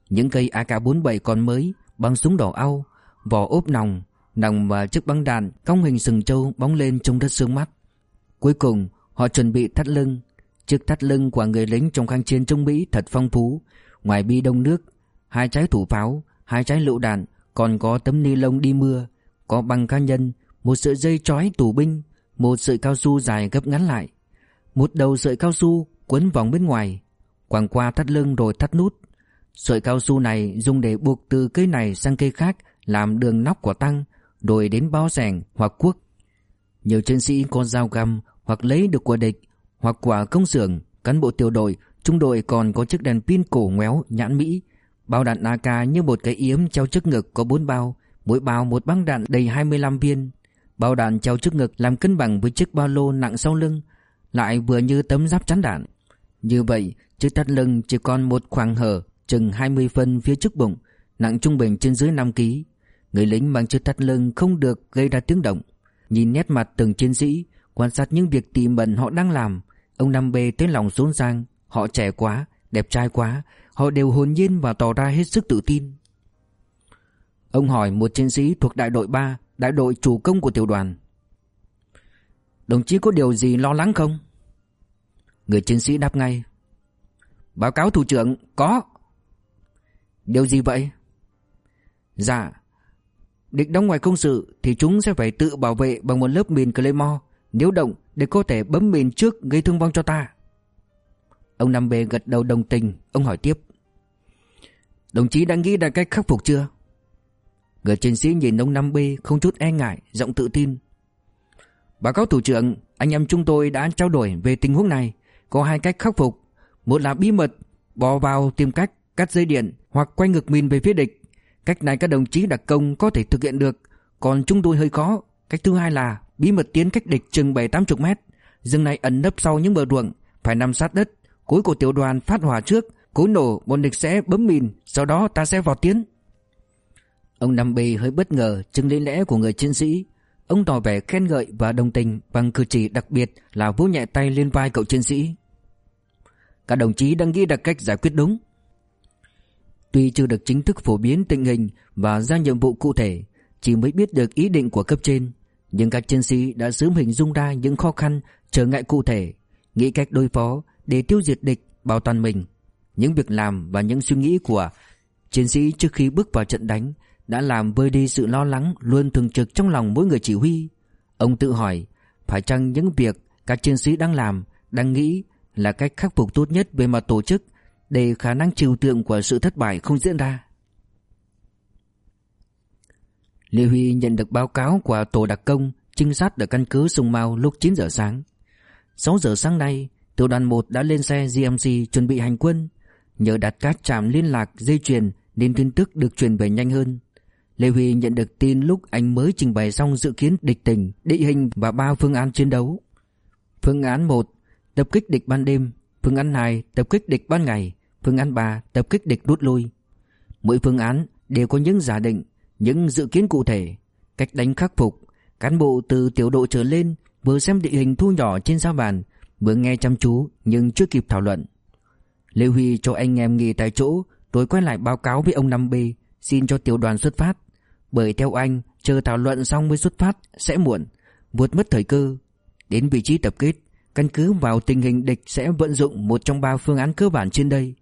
Những cây AK-47 còn mới Băng súng đỏ au Vỏ ốp nòng Nòng và chiếc băng đạn Cong hình sừng trâu bóng lên trong đất sương mắt. Cuối cùng họ chuẩn bị thắt lưng. Chiếc thắt lưng của người lính trong kháng chiến chống Mỹ thật phong phú. Ngoài bi đông nước Hai trái thủ pháo, Hai trái lựu đạn, Còn có tấm ni lông đi mưa, Có băng cá nhân, Một sợi dây trói tù binh, Một sợi cao su dài gấp ngắn lại. Một đầu sợi cao su quấn vòng bên ngoài, Quàng qua thắt lưng rồi thắt nút. Sợi cao su này dùng để buộc từ cây này sang cây khác Làm đường nóc của tăng, Rồi đến bao rèn hoặc cuốc. Nhiều chiến sĩ có dao găm Hoặc lấy được của địch, Hoặc quả công xưởng, Cán bộ tiểu đội, Trung đội còn có chiếc đèn pin cổ ngoéo nhãn Mỹ Bao đạn AK như một cái yếm treo trước ngực có bốn bao Mỗi bao một băng đạn đầy 25 viên. Bao đạn treo trước ngực làm cân bằng với chiếc ba lô nặng sau lưng Lại vừa như tấm giáp chắn đạn. Như vậy chiếc thắt lưng chỉ còn một khoảng hở chừng 20 phân phía trước bụng Nặng trung bình trên dưới 5 kg Người lính mang chiếc thắt lưng không được gây ra tiếng động. Nhìn nét mặt từng chiến sĩ Quan sát những việc tỉ mẩn họ đang làm Ông Năm Bê tới lòng rốn sang Họ trẻ quá, đẹp trai quá Họ đều hồn nhiên và tỏ ra hết sức tự tin. Ông hỏi một chiến sĩ thuộc đại đội 3 Đại đội chủ công của tiểu đoàn. Đồng chí có điều gì lo lắng không? Người chiến sĩ đáp ngay. Báo cáo thủ trưởng, Có. Điều gì vậy? Dạ Địch đóng ngoài công sự Thì chúng sẽ phải tự bảo vệ bằng một lớp mìn Claymore, Nếu động để có thể bấm mìn trước gây thương vong cho ta. Ông Năm B gật đầu đồng tình, Ông hỏi tiếp. Đồng chí đã nghĩ ra cách khắc phục chưa? Người chiến sĩ nhìn ông 5B không chút e ngại, Giọng tự tin. Báo cáo thủ trưởng, Anh em chúng tôi đã trao đổi về tình huống này. Có hai cách khắc phục. Một là bí mật Bò vào tìm cách cắt dây điện Hoặc quay ngược mìn về phía địch. Cách này các đồng chí đặc công có thể thực hiện được. Còn chúng tôi hơi khó. Cách thứ hai là bí mật tiến cách địch chừng 7-80 mét. Rừng này ẩn nấp sau những bờ ruộng, Phải nằm sát đất. Cuối của tiểu đoàn phát hỏa trước cố nổ, bọn địch sẽ bấm mìn, Sau đó ta sẽ vào tiến. Ông Năm Bì hơi bất ngờ chứng lý lẽ của người chiến sĩ. Ông tỏ vẻ khen ngợi và đồng tình Bằng cử chỉ đặc biệt là vỗ nhẹ tay lên vai cậu chiến sĩ. Các đồng chí đang nghĩ đặt cách giải quyết đúng. Tuy chưa được chính thức phổ biến tình hình Và ra nhiệm vụ cụ thể, Chỉ mới biết được ý định của cấp trên, Nhưng các chiến sĩ đã sớm hình dung ra những khó khăn, Trở ngại cụ thể, Nghĩ cách đối phó để tiêu diệt địch, Bảo toàn mình. Những việc làm và những suy nghĩ của Chiến sĩ trước khi bước vào trận đánh Đã làm vơi đi sự lo lắng Luôn thường trực trong lòng mỗi người chỉ huy. Ông tự hỏi, Phải chăng những việc các chiến sĩ đang làm, Đang nghĩ là cách khắc phục tốt nhất về mặt tổ chức Để khả năng trừu tượng của sự thất bại không diễn ra? Lê Huy nhận được báo cáo của tổ đặc công Trinh sát ở căn cứ Sông Mao lúc 9 giờ sáng. 6 giờ sáng nay, Tiểu đoàn 1 đã lên xe GMC chuẩn bị hành quân. Nhờ đặt các trạm liên lạc dây chuyền Nên tin tức được truyền về nhanh hơn. Lê Huy nhận được tin lúc anh mới trình bày xong dự kiến địch tình, địa hình và ba phương án chiến đấu. Phương án 1 Tập kích địch ban đêm. Phương án 2 Tập kích địch ban ngày. Phương án 3 Tập kích địch rút lui Mỗi phương án đều có những giả định Những dự kiến cụ thể. Cách đánh khắc phục Cán bộ từ tiểu đội trở lên Vừa xem địa hình thu nhỏ trên sao bàn Vừa nghe chăm chú nhưng chưa kịp thảo luận. Lê Huy cho anh em nghỉ tại chỗ Rồi quay lại báo cáo với ông Năm b, Xin cho tiểu đoàn xuất phát. Bởi theo anh, Chờ thảo luận xong mới xuất phát Sẽ muộn, Vượt mất thời cơ. Đến vị trí tập kết, Căn cứ vào tình hình địch sẽ vận dụng một trong ba phương án cơ bản trên đây.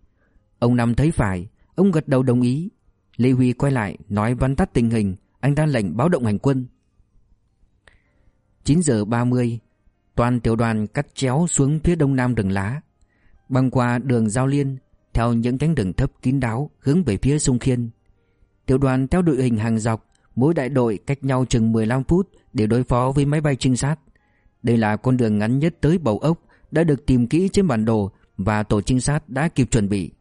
Ông Năm thấy phải, Ông gật đầu đồng ý. Lê Huy quay lại, nói văn tắt tình hình, Anh ta lệnh báo động hành quân. 9 giờ 30 Toàn tiểu đoàn cắt chéo xuống phía đông nam rừng lá. Băng qua đường Giao Liên Theo những cánh rừng thấp kín đáo Hướng về phía sông Khiên Tiểu đoàn theo đội hình hàng dọc Mỗi đại đội cách nhau chừng 15 phút để đối phó với máy bay trinh sát. Đây là con đường ngắn nhất tới bầu ốc đã được tìm kỹ trên bản đồ và tổ trinh sát đã kịp chuẩn bị.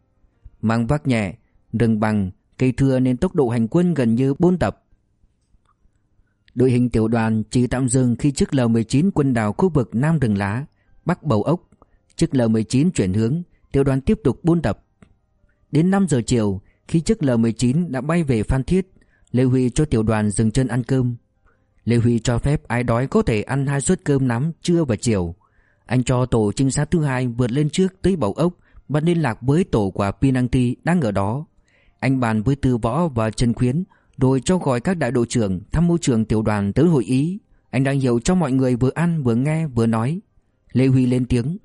Mang vác nhẹ, rừng bằng, cây thưa nên tốc độ hành quân gần như bốn tập. Đội hình tiểu đoàn chỉ tạm dừng khi chiếc L-19 quân đảo khu vực Nam Rừng Lá, Bắc Bầu Ốc. Chiếc L-19 chuyển hướng, tiểu đoàn tiếp tục buôn tập. Đến 5 giờ chiều, khi chiếc L-19 đã bay về Phan Thiết, Lê Huy cho tiểu đoàn dừng chân ăn cơm. Lê Huy cho phép ai đói có thể ăn hai suất cơm nắm trưa và chiều. Anh cho tổ trinh sát thứ hai vượt lên trước tới Bầu Ốc và liên lạc với tổ của Pinanti đang ở đó. Anh bàn với Tư Võ và Trần Khuyến rồi cho gọi các đại đội trưởng thăm mưu trường tiểu đoàn tới hội ý. Anh đang hiểu cho mọi người vừa ăn vừa nghe vừa nói. Lê Huy lên tiếng.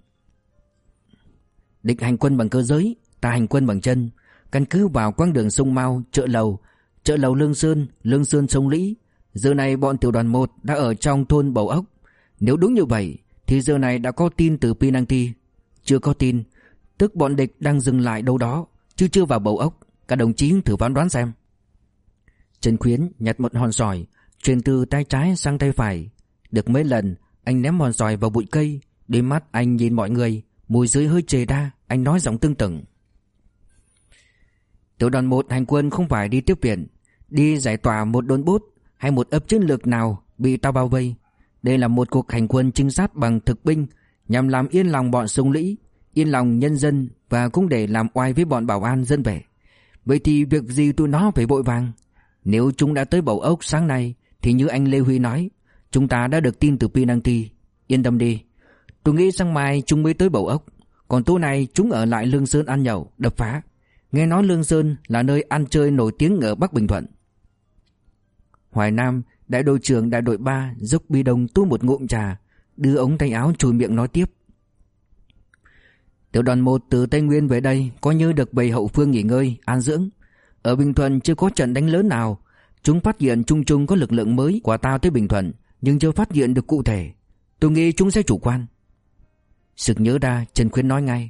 Địch hành quân bằng cơ giới, ta hành quân bằng chân. Căn cứ vào quãng đường sông Mao, chợ lầu, chợ lầu Lương Sơn, Lương Sơn sông Lĩ. Giờ này bọn tiểu đoàn 1 đã ở trong thôn Bầu Ốc. Nếu đúng như vậy thì giờ này đã có tin từ Pinangti. Chưa có tin, tức bọn địch đang dừng lại đâu đó, chứ chưa vào Bầu Ốc. Các đồng chí thử phán đoán xem. Trần Khuyến nhặt một hòn sỏi, truyền từ tay trái sang tay phải. Được mấy lần, anh ném hòn sỏi vào bụi cây, đôi mắt anh nhìn mọi người, mùi dưới hơi chề đa, anh nói giọng tương tự. Tiểu đoàn một hành quân không phải đi tiếp viện, đi giải tỏa một đồn bốt hay một ấp chiến lược nào bị tao bao vây. Đây là một cuộc hành quân trinh sát bằng thực binh nhằm làm yên lòng bọn sung lĩ, yên lòng nhân dân và cũng để làm oai với bọn bảo an dân vẻ. Vậy thì việc gì tụi nó phải vội vàng? Nếu chúng đã tới bầu ốc sáng nay thì như anh Lê Huy nói, chúng ta đã được tin từ Pinanti Yên tâm đi. Tôi nghĩ sang mai chúng mới tới bầu ốc. Còn tối nay chúng ở lại Lương Sơn ăn nhậu, đập phá. Nghe nói Lương Sơn là nơi ăn chơi nổi tiếng ở Bắc Bình Thuận. Hoài Nam, đại đội trưởng đại đội 3 dốc bi đồng tu một ngụm trà, đưa ống tay áo chùi miệng nói tiếp. Tiểu đoàn 1 từ Tây Nguyên về đây coi như được bầy hậu phương nghỉ ngơi, an dưỡng. Ở Bình Thuận chưa có trận đánh lớn nào, chúng phát hiện chung chung có lực lượng mới Quả tao tới Bình Thuận, nhưng chưa phát hiện được cụ thể. Tôi nghĩ chúng sẽ chủ quan. Sực nhớ ra, Trần Khuyến nói ngay.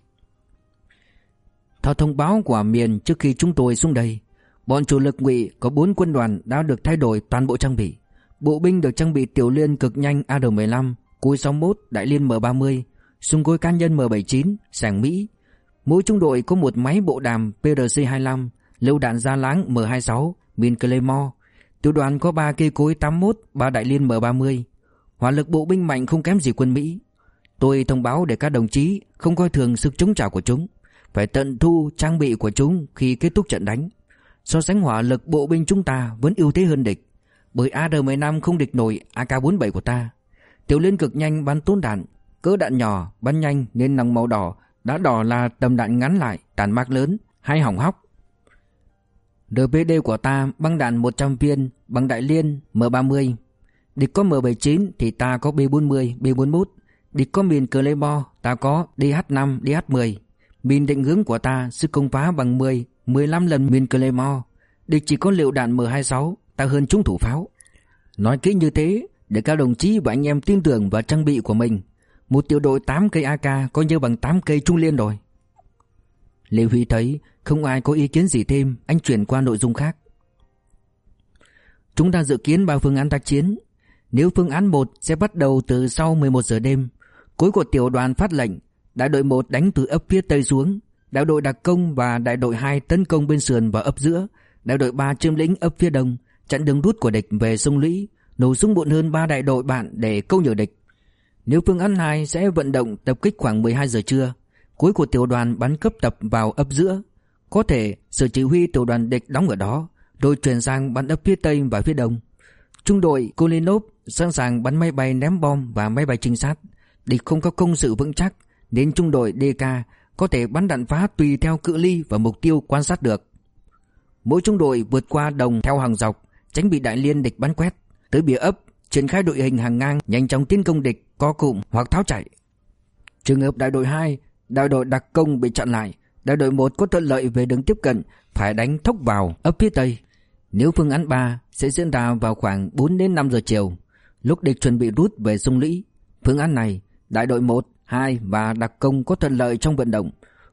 Theo thông báo của miền trước khi chúng tôi xuống đây, bọn chủ lực ngụy có 4 quân đoàn đã được thay đổi toàn bộ trang bị. Bộ binh được trang bị tiểu liên cực nhanh AR-15, cối 61, đại liên M30, súng cối cá nhân M79, sàng Mỹ. Mỗi trung đội có một máy bộ đàm PRC-25, Lưu đạn ra láng M26, min Claymore. Tiểu đoàn có 3 cây cối 81, 3 đại liên M30. Hỏa lực bộ binh mạnh không kém gì quân Mỹ. Tôi thông báo để các đồng chí không coi thường sức chống trả của chúng, phải tận thu trang bị của chúng khi kết thúc trận đánh. So sánh hỏa lực bộ binh chúng ta vẫn ưu thế hơn địch, bởi AR-15 không địch nổi AK-47 của ta. Tiểu liên cực nhanh bắn tốn đạn, cỡ đạn nhỏ, bắn nhanh nên nòng màu đỏ, đã đỏ là tầm đạn ngắn lại, tàn mạc lớn, hay hỏng hóc. RPD của ta băng đạn 100 viên bằng đại liên M30. Địch có M79 thì ta có B40, B41. Địch có miền Claymore, ta có DH5, DH10. Miền định hướng của ta sức công phá bằng 10, 15 lần miền Claymore. Địch chỉ có liệu đạn M26, ta hơn chúng thủ pháo. Nói kỹ như thế để các đồng chí và anh em tin tưởng vào trang bị của mình. Một tiểu đội 8 cây AK coi như bằng 8 cây trung liên rồi. Lê Huy thấy không ai có ý kiến gì thêm, anh chuyển qua nội dung khác. Chúng ta dự kiến ba phương án tác chiến. Nếu phương án 1 sẽ bắt đầu từ sau 11 giờ đêm, cuối của tiểu đoàn phát lệnh, đại đội 1 đánh từ ấp phía tây xuống, đại đội đặc công và đại đội 2 tấn công bên sườn và ấp giữa, đại đội 3 chiếm lĩnh ấp phía đông, chặn đường rút của địch về sông Lũy, nổ súng muộn hơn 3 đại đội bạn để câu nhử địch. Nếu phương án 2 sẽ vận động tập kích khoảng 12 giờ trưa, cuối của tiểu đoàn bắn cấp tập vào ấp giữa, có thể sự chỉ huy tiểu đoàn địch đóng ở đó, Đội chuyển sang bắn ấp phía tây và phía đông. Trung đội Kolinov sẵn sàng bắn máy bay ném bom và máy bay trinh sát. Địch không có công sự vững chắc, nên trung đội DK có thể bắn đạn phá tùy theo cự ly và mục tiêu quan sát được. Mỗi trung đội vượt qua đồng theo hàng dọc, tránh bị đại liên địch bắn quét, tới bìa ấp, triển khai đội hình hàng ngang nhanh chóng tiến công địch, co cụm hoặc tháo chạy. Trường hợp đại đội 2, đại đội đặc công bị chặn lại, Đại đội 1 có thuận lợi về đường tiếp cận phải đánh thốc vào ấp phía tây. Nếu phương án 3 sẽ diễn ra vào khoảng 4 đến 5 giờ chiều, lúc địch chuẩn bị rút về sông Lũy. Phương án này, đại đội 1, 2 và đặc công có thuận lợi trong vận động.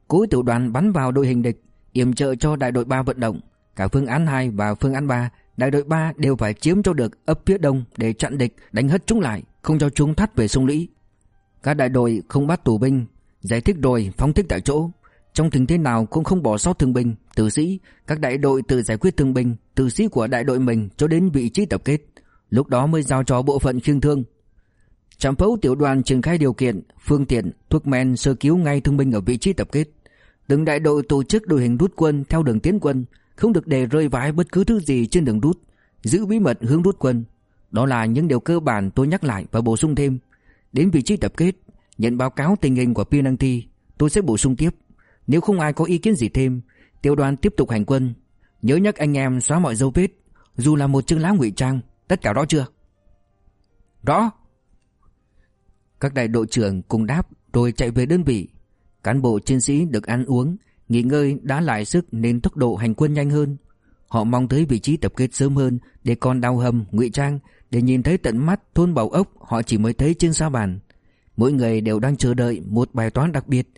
Cối tiểu đoàn bắn vào đội hình địch, yểm trợ cho đại đội 3 vận động. Cả phương án 2 và phương án 3 Đại đội 3 đều phải chiếm cho được ấp phía đông để chặn địch, đánh hết chúng lại, không cho chúng thắt về sông lũy. Các đại đội không bắt tù binh, giải thích rồi phóng thích tại chỗ. Trong tình thế nào cũng không bỏ sót thương binh, tử sĩ, các đại đội tự giải quyết thương binh, tử sĩ của đại đội mình cho đến vị trí tập kết. Lúc đó mới giao cho bộ phận khiêng thương. Trạm phẫu tiểu đoàn triển khai điều kiện, phương tiện, thuốc men sơ cứu ngay thương binh ở vị trí tập kết. Từng đại đội tổ chức đội hình rút quân theo đường tiến quân, không được để rơi vãi bất cứ thứ gì trên đường rút, giữ bí mật hướng rút quân. Đó là những điều cơ bản tôi nhắc lại và bổ sung thêm. Đến vị trí tập kết, nhận báo cáo tình hình của Pinanti, tôi sẽ bổ sung tiếp. Nếu không ai có ý kiến gì thêm, tiểu đoàn tiếp tục hành quân. Nhớ nhắc anh em xóa mọi dấu vết, dù là một chương lá ngụy trang, tất cả rõ chưa? Rõ. Các đại đội trưởng cùng đáp rồi chạy về đơn vị. Cán bộ chiến sĩ được ăn uống, nghỉ ngơi đã lại sức nên tốc độ hành quân nhanh hơn. Họ mong tới vị trí tập kết sớm hơn để còn đào hầm, ngụy trang, để nhìn thấy tận mắt thôn Bảo Ốc họ chỉ mới thấy trên sa bàn. Mỗi người đều đang chờ đợi một bài toán đặc biệt,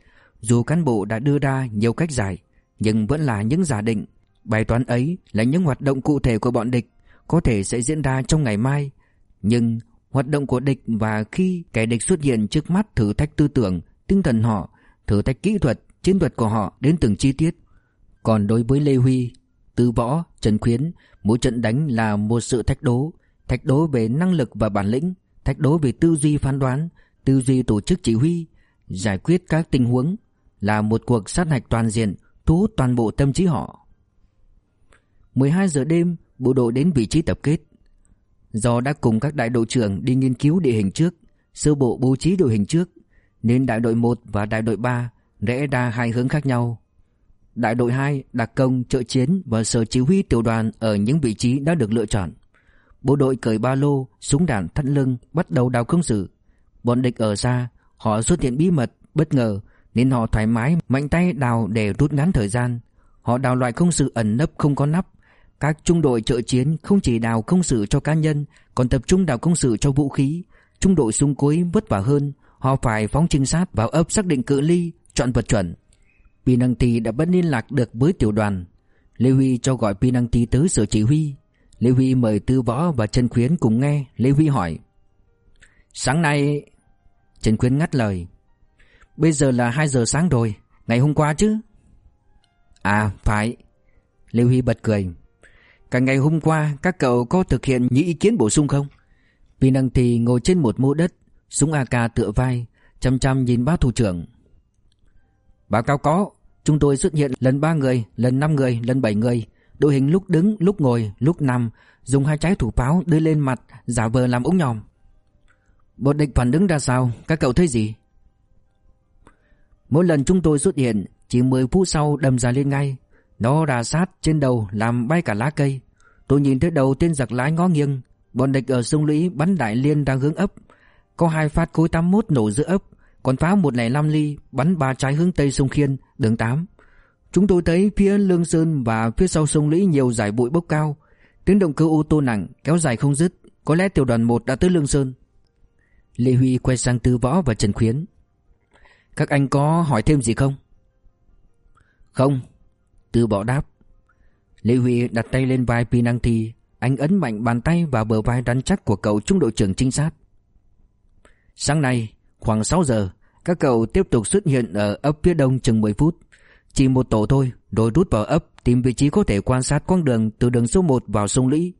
dù cán bộ đã đưa ra nhiều cách giải, nhưng vẫn là những giả định. Bài toán ấy là những hoạt động cụ thể của bọn địch, có thể sẽ diễn ra trong ngày mai. Nhưng hoạt động của địch và khi kẻ địch xuất hiện trước mắt thử thách tư tưởng, tinh thần họ, thử thách kỹ thuật, chiến thuật của họ đến từng chi tiết. Còn đối với Lê Huy, Tư Võ, Trần Khuyến, mỗi trận đánh là một sự thách đố, thách đố về năng lực và bản lĩnh, thách đố về tư duy phán đoán, tư duy tổ chức chỉ huy, giải quyết các tình huống, là một cuộc sát hạch toàn diện, thu hút toàn bộ tâm trí họ. 12 giờ đêm, bộ đội đến vị trí tập kết. Do đã cùng các đại đội trưởng đi nghiên cứu địa hình trước, sơ bộ bố trí đội hình trước, nên đại đội 1 và đại đội 3 rẽ ra hai hướng khác nhau. Đại đội 2 đặc công trợ chiến và sở chỉ huy tiểu đoàn ở những vị trí đã được lựa chọn. Bộ đội cởi ba lô, súng đạn thắt lưng bắt đầu đào công sự. Bọn địch ở xa, họ xuất hiện bí mật, bất ngờ nên họ thoải mái mạnh tay đào để rút ngắn thời gian. Họ đào loại công sự ẩn nấp không có nắp. Các trung đội trợ chiến không chỉ đào công sự cho cá nhân, còn tập trung đào công sự cho vũ khí. Trung đội xung cuối vất vả hơn, họ phải phóng trinh sát vào ấp xác định cự ly, chọn vật chuẩn. Pinanti đã bắt liên lạc được với tiểu đoàn. Lê Huy cho gọi Pinanti tới sở chỉ huy. Lê Huy mời Tư Võ và Trần Khuyến cùng nghe. Lê Huy hỏi. Sáng nay... Trần Khuyến ngắt lời. Bây giờ là 2 giờ sáng rồi, ngày hôm qua chứ? À, phải. Lê Huy bật cười. Cả ngày hôm qua các cậu có thực hiện những ý kiến bổ sung không? Pinanti ngồi trên một mô đất, súng AK tựa vai, chăm chăm nhìn bác thủ trưởng. Báo cáo có, chúng tôi xuất hiện lần 3 người, lần 5 người, lần 7 người. Đội hình lúc đứng, lúc ngồi, lúc nằm, dùng hai trái thủ pháo đưa lên mặt, giả vờ làm ống nhòm. Bộ địch phản ứng ra sao, các cậu thấy gì? Mỗi lần chúng tôi xuất hiện, chỉ 10 phút sau đâm ra lên ngay. Nó đà sát trên đầu làm bay cả lá cây. Tôi nhìn thấy đầu tên giặc lái ngó nghiêng. Bọn địch ở sông lũy bắn đại liên đang hướng ấp. Có hai phát cối 81 nổ giữa ấp. Còn pháo 105 ly bắn ba trái hướng tây sông Khiên, đường 8. Chúng tôi thấy phía Lương Sơn và phía sau sông Lũy nhiều giải bụi bốc cao. Tiếng động cơ ô tô nặng kéo dài không dứt. Có lẽ tiểu đoàn 1 đã tới Lương Sơn. Lê Huy quay sang Tư Võ và Trần Khuyến. Các anh có hỏi thêm gì không? Không từ bỏ đáp. Lê Huy đặt tay lên vai Pinanthi. Anh ấn mạnh bàn tay vào bờ vai rắn chắc của cậu trung đội trưởng trinh sát. Sáng nay, khoảng 6 giờ, các cậu tiếp tục xuất hiện ở ấp phía đông chừng 10 phút. Chỉ một tổ thôi, rồi rút vào ấp tìm vị trí có thể quan sát quãng đường từ đường số 1 vào sông Lũy.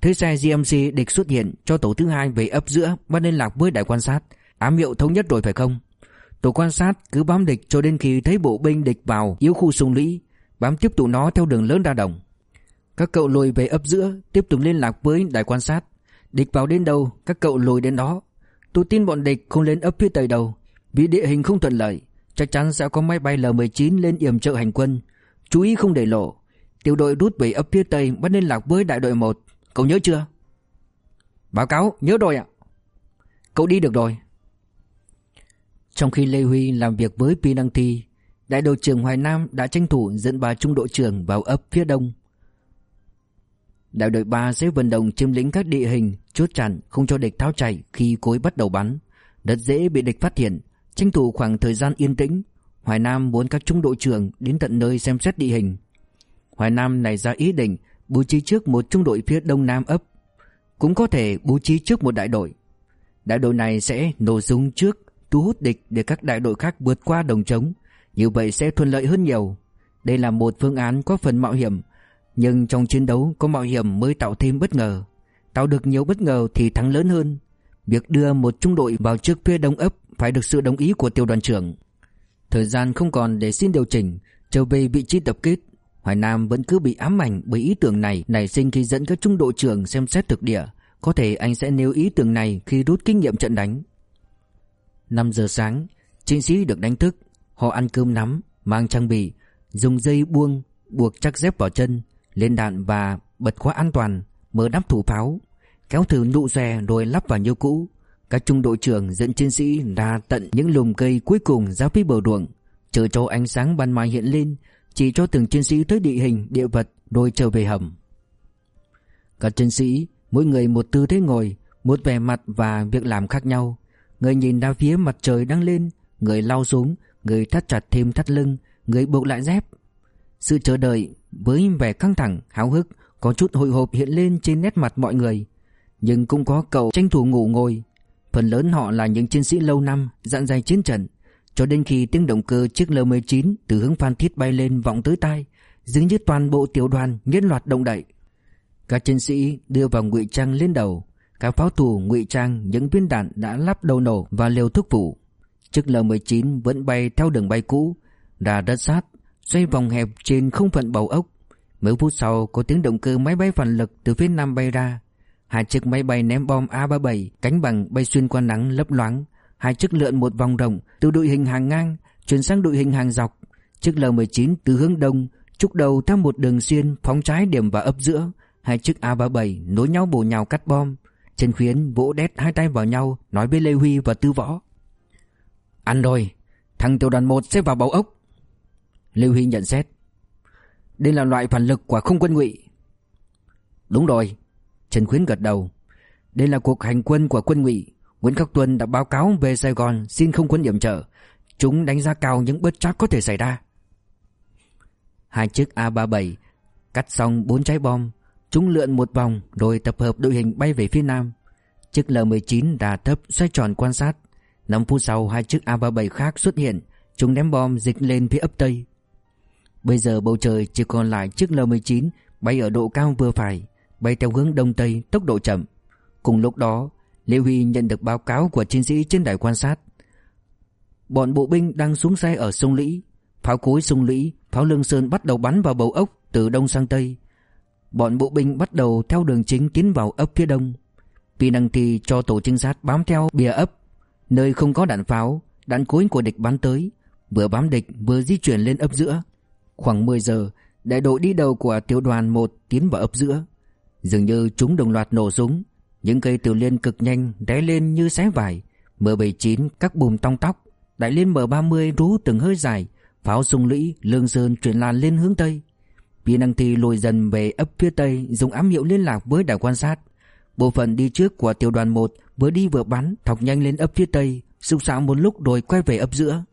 Thấy xe GMC địch xuất hiện cho tổ thứ hai về ấp giữa bắt liên lạc với đại quan sát. Ám hiệu thống nhất rồi phải không? Tổ quan sát cứ bám địch cho đến khi thấy bộ binh địch vào yếu khu sông Lũy, bám tiếp tục nó theo đường lớn ra đồng. Các cậu lùi về ấp giữa, tiếp tục liên lạc với đại quan sát. Địch vào đến đâu, các cậu lùi đến đó. Tôi tin bọn địch không lên ấp phía tây đâu, vì địa hình không thuận lợi, chắc chắn sẽ có máy bay L-19 lên yểm trợ hành quân. Chú ý không để lộ. Tiểu đội rút về ấp phía tây bắt liên lạc với đại đội 1. Cậu nhớ chưa? Báo cáo, nhớ rồi ạ. Cậu đi được rồi. Trong khi Lê Huy làm việc với Pinanti, đại đội trưởng Hoài Nam đã tranh thủ dẫn bà trung đội trưởng vào ấp phía đông. Đại đội 3 sẽ vận động chiếm lĩnh các địa hình, chốt chặn không cho địch tháo chạy khi cối bắt đầu bắn. Rất dễ bị địch phát hiện, tranh thủ khoảng thời gian yên tĩnh. Hoài Nam muốn các trung đội trưởng đến tận nơi xem xét địa hình. Hoài Nam nảy ra ý định bố trí trước một trung đội phía đông nam ấp, cũng có thể bố trí trước một đại đội. Đại đội này sẽ nổ súng trước, thu hút địch để các đại đội khác vượt qua đồng trống, như vậy sẽ thuận lợi hơn nhiều. Đây là một phương án có phần mạo hiểm, nhưng trong chiến đấu có mạo hiểm mới tạo thêm bất ngờ. Tạo được nhiều bất ngờ thì thắng lớn hơn. Việc đưa một trung đội vào trước phía đông ấp phải được sự đồng ý của tiểu đoàn trưởng. Thời gian không còn để xin điều chỉnh, trở về vị trí tập kết. Hoài Nam vẫn cứ bị ám ảnh bởi ý tưởng này nảy sinh khi dẫn các trung đội trưởng xem xét thực địa. Có thể anh sẽ nêu ý tưởng này khi rút kinh nghiệm trận đánh. 5 giờ sáng, chiến sĩ được đánh thức. Họ ăn cơm nắm, mang trang bị, dùng dây buông, buộc chắc dép vào chân, lên đạn và bật khóa an toàn, mở nắp thủ pháo, kéo thử nụ xe rồi lắp vào như cũ. Các trung đội trưởng dẫn chiến sĩ ra tận những lùm cây cuối cùng ra phía bờ ruộng, chờ cho ánh sáng ban mai hiện lên, chỉ cho từng chiến sĩ tới địa hình, địa vật rồi trở về hầm. Các chiến sĩ, mỗi người một tư thế ngồi, một vẻ mặt và việc làm khác nhau. Người nhìn ra phía mặt trời đang lên, người lao xuống, người thắt chặt thêm thắt lưng, người buộc lại dép. Sự chờ đợi với vẻ căng thẳng, háo hức, có chút hồi hộp hiện lên trên nét mặt mọi người. Nhưng cũng có cậu tranh thủ ngủ ngồi. Phần lớn họ là những chiến sĩ lâu năm, dặn dày chiến trận. Cho đến khi tiếng động cơ chiếc L-19 từ hướng Phan Thiết bay lên vọng tới tai, dường như toàn bộ tiểu đoàn nhất loạt động đậy. Các chiến sĩ đưa vào ngụy trang lên đầu, các pháo thủ ngụy trang những viên đạn đã lắp đầu nổ và liều thuốc vụ. Chiếc L-19 vẫn bay theo đường bay cũ, ra đất sát, xoay vòng hẹp trên không phận bầu ốc. Mấy phút sau có tiếng động cơ máy bay phản lực từ phía nam bay ra. Hai chiếc máy bay ném bom A-37 cánh bằng bay xuyên qua nắng lấp loáng. Hai chiếc lượn một vòng rộng từ đội hình hàng ngang chuyển sang đội hình hàng dọc. Chiếc L-19 từ hướng đông trúc đầu theo một đường xuyên phóng trái điểm và ấp giữa. Hai chiếc A-37 nối nhau bổ nhào cắt bom. Trần Khuyến vỗ đét hai tay vào nhau nói với Lê Huy và Tư Võ. Ăn rồi, thằng tiểu đoàn 1 sẽ vào bầu ốc. Lưu Huy nhận xét. Đây là loại phản lực của không quân ngụy. Đúng rồi Trần Khuyến gật đầu. Đây là cuộc hành quân của quân ngụy. Nguyễn Khắc Tuân đã báo cáo về Sài Gòn Xin không quân điểm trợ. Chúng đánh giá cao những bất trắc có thể xảy ra. Hai chiếc A-37 Cắt xong bốn trái bom. Chúng lượn một vòng Rồi tập hợp đội hình bay về phía nam. Chiếc L-19 đà thấp xoay tròn quan sát. 5 phút sau hai chiếc A-37 khác xuất hiện Chúng ném bom dịch lên phía ấp Tây Bây giờ bầu trời chỉ còn lại chiếc L-19 bay ở độ cao vừa phải, bay theo hướng đông tây tốc độ chậm. Cùng lúc đó, Lê Huy nhận được báo cáo của chiến sĩ trên đài quan sát. Bọn bộ binh đang xuống xe ở sông Lũy, pháo cối sông Lũy, pháo Lương Sơn bắt đầu bắn vào bầu ốc từ đông sang tây. Bọn bộ binh bắt đầu theo đường chính tiến vào ấp phía đông. Pinanti cho tổ trinh sát bám theo bìa ấp, nơi không có đạn pháo, đạn cối của địch bắn tới, vừa bám địch vừa di chuyển lên ấp giữa. Khoảng 10 giờ, đại đội đi đầu của tiểu đoàn 1 tiến vào ấp giữa. Dường như chúng đồng loạt nổ súng, những cây tiểu liên cực nhanh đé lên như xé vải, M79 các bùm tong tóc, đại liên M30 rú từng hơi dài, pháo sung lũy, lương sơn chuyển lan lên hướng tây. Viên năng thi lùi dần về ấp phía tây dùng ám hiệu liên lạc với đài quan sát. Bộ phận đi trước của tiểu đoàn 1 vừa đi vừa bắn thọc nhanh lên ấp phía tây, xung sạo một lúc rồi quay về ấp giữa.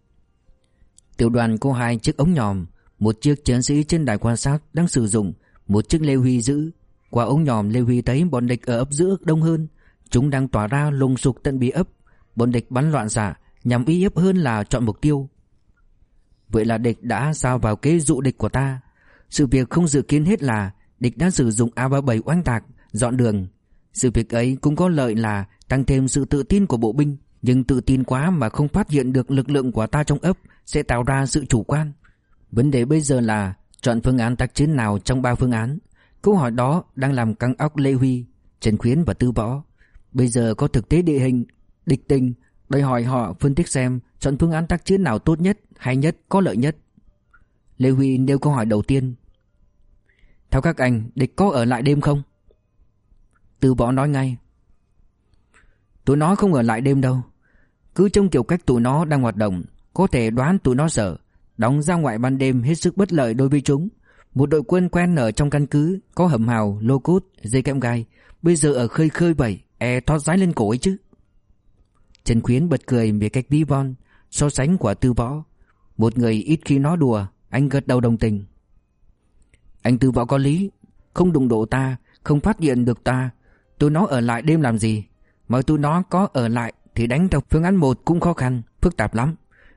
Tiểu đoàn có hai chiếc ống nhòm, một chiếc chiến sĩ trên đài quan sát đang sử dụng Một chiếc Lê Huy giữ. Qua ống nhòm Lê Huy thấy bọn địch ở ấp giữa đông hơn Chúng đang tỏa ra lùng sục tận bí ấp. Bọn địch bắn loạn xạ Nhằm uy hiếp hơn là chọn mục tiêu. Vậy là địch đã sao vào kế dụ địch của ta. Sự việc không dự kiến hết là Địch đã sử dụng A37 oanh tạc Dọn đường. Sự việc ấy cũng có lợi là Tăng thêm sự tự tin của bộ binh Nhưng tự tin quá mà không phát hiện được lực lượng của ta trong ấp Sẽ tạo ra sự chủ quan Vấn đề bây giờ là chọn phương án tác chiến nào trong ba phương án. Câu hỏi đó đang làm căng óc Lê Huy, Trần Khuyến và Tư Võ. Bây giờ có thực tế địa hình, địch tình, đòi hỏi họ phân tích xem chọn phương án tác chiến nào tốt nhất, hay nhất, có lợi nhất. Lê Huy nêu câu hỏi đầu tiên. Theo các anh, địch có ở lại đêm không? Từ bỏ nói ngay. Tụi nó không ở lại đêm đâu. Cứ trông kiểu cách tụi nó đang hoạt động, có thể đoán tụi nó sợ Đóng ra ngoại ban đêm hết sức bất lợi đối với chúng Một đội quân quen ở trong căn cứ Có hầm hào, lô cốt, dây kẽm gai Bây giờ ở khơi khơi vậy E thoát rái lên cổ ấy chứ Trần Khuyến bật cười về cách vi von So sánh của tư võ Một người ít khi nói đùa Anh gật đầu đồng tình Anh tư võ có lý Không đụng độ ta Không phát hiện được ta Tụi nó ở lại đêm làm gì? Mà tụi nó có ở lại Thì đánh theo phương án 1 cũng khó khăn, Phức tạp lắm.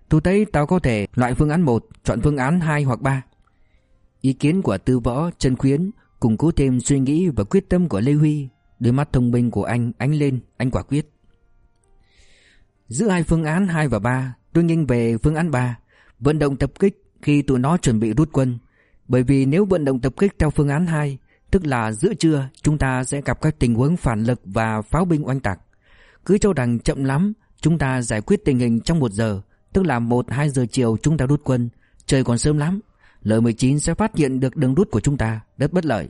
Tôi thấy tao có thể loại phương án 1 Chọn phương án 2 hoặc 3 Ý kiến của tư võ Trần Khuyến Củng cố thêm suy nghĩ và quyết tâm của Lê Huy, Đôi mắt thông minh của anh ánh lên, Anh quả quyết. Giữa hai phương án 2 và 3 Tôi nghiêng về phương án 3 Vận động tập kích khi tụi nó chuẩn bị rút quân. Bởi vì nếu vận động tập kích theo phương án 2 Tức là giữa trưa, chúng ta sẽ gặp các tình huống phản lực và pháo binh oanh tạc. Cứ cho rằng chậm lắm, Chúng ta giải quyết tình hình trong 1 giờ. Tức là 1-2 giờ chiều chúng ta rút quân. Trời còn sớm lắm. L-19 sẽ phát hiện được đường rút của chúng ta. Rất bất lợi.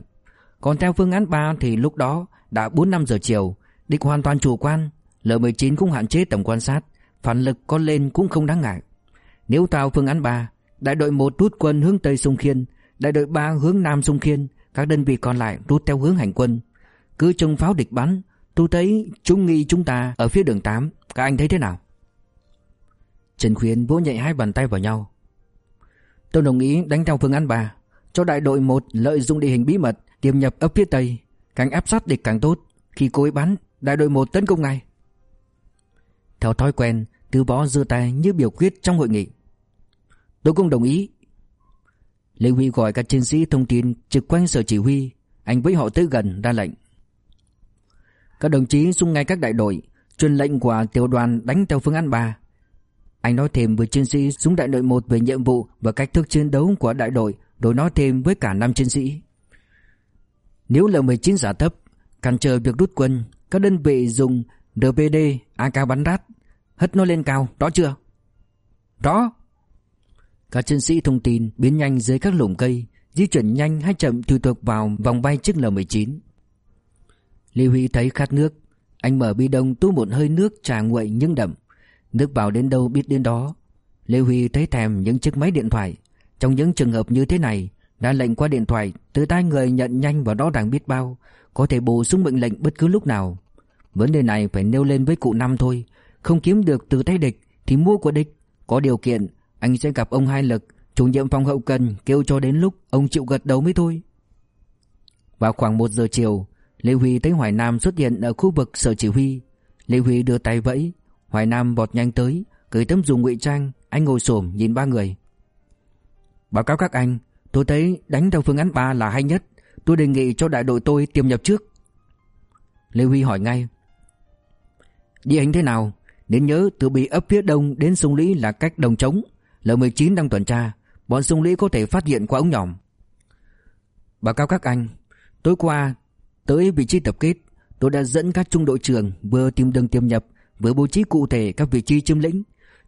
Còn theo phương án 3 thì lúc đó đã 4-5 giờ chiều. Địch hoàn toàn chủ quan. L-19 cũng hạn chế tầm quan sát. Phản lực có lên cũng không đáng ngại. Nếu theo phương án 3 Đại đội 1 rút quân hướng Tây Sông Khiên, Đại đội 3 hướng Nam Sông Khiên các đơn vị còn lại rút theo hướng hành quân. Cứ trông pháo địch bắn, Tôi thấy chúng nghi chúng ta ở phía đường 8 Các anh thấy thế nào? Trần Khuyến vỗ nhẹ hai bàn tay vào nhau. Tôi đồng ý đánh theo phương án 3 Cho đại đội 1 lợi dụng địa hình bí mật, Tiềm nhập ấp phía Tây, Càng áp sát địch càng tốt. Khi cô ấy bắn, Đại đội 1 tấn công ngay. Theo thói quen, Tư võ giơ tay như biểu quyết trong hội nghị. Tôi cũng đồng ý Lê Huy gọi các chiến sĩ thông tin trực quanh sở chỉ huy. Anh với họ tới gần ra lệnh. Các đồng chí xung ngay các đại đội Truyền lệnh của tiểu đoàn đánh theo phương án 3 Anh nói thêm với chiến sĩ xuống đại đội 1 về nhiệm vụ và cách thức chiến đấu của đại đội Rồi nói thêm với cả năm chiến sĩ. Nếu là 19 giả thấp Cản trở việc rút quân Các đơn vị dùng RPD, AK bắn rát Hất nó lên cao, rõ chưa? Rõ các chiến sĩ thông tin biến nhanh dưới các lùm cây, di chuyển nhanh hay chậm tùy thuộc vào vòng bay chiếc L-19. Lý Huy thấy khát nước, anh mở bi đông tu một hơi nước trà nguội nhưng đậm, nước vào đến đâu biết đến đó. Lê Huy thấy thèm những chiếc máy điện thoại. Trong những trường hợp như thế này, đã lệnh qua điện thoại từ tay người nhận nhanh và đó ràng biết bao, có thể bổ sung mệnh lệnh bất cứ lúc nào. Vấn đề này phải nêu lên với cụ năm thôi, không kiếm được từ tay địch thì mua của địch, có điều kiện anh sẽ gặp ông Hai Lực, Chủ nhiệm phòng hậu cần, kêu cho đến lúc Ông chịu gật đầu mới thôi. Vào khoảng 1 giờ chiều, Lê Huy thấy Hoài Nam xuất hiện ở khu vực sở chỉ huy. Lê Huy đưa tay vẫy, Hoài Nam bọt nhanh tới Cởi tấm dùng ngụy trang, Anh ngồi xổm nhìn ba người. Báo cáo các anh, Tôi thấy đánh theo phương án 3 là hay nhất, Tôi đề nghị cho đại đội tôi tiêm nhập trước. Lê Huy hỏi ngay. Địa hình thế nào? Nên nhớ, từ bị ấp phía đông đến sông Lý là cách đồng trống. L-19 đang tuần tra, Bọn sung lý có thể phát hiện qua ống nhòm. Báo cáo các anh, Tối qua Tới vị trí tập kết, Tôi đã dẫn các trung đội trưởng Vừa tìm đường tiêm nhập, Vừa bố trí cụ thể các vị trí chiếm lĩnh.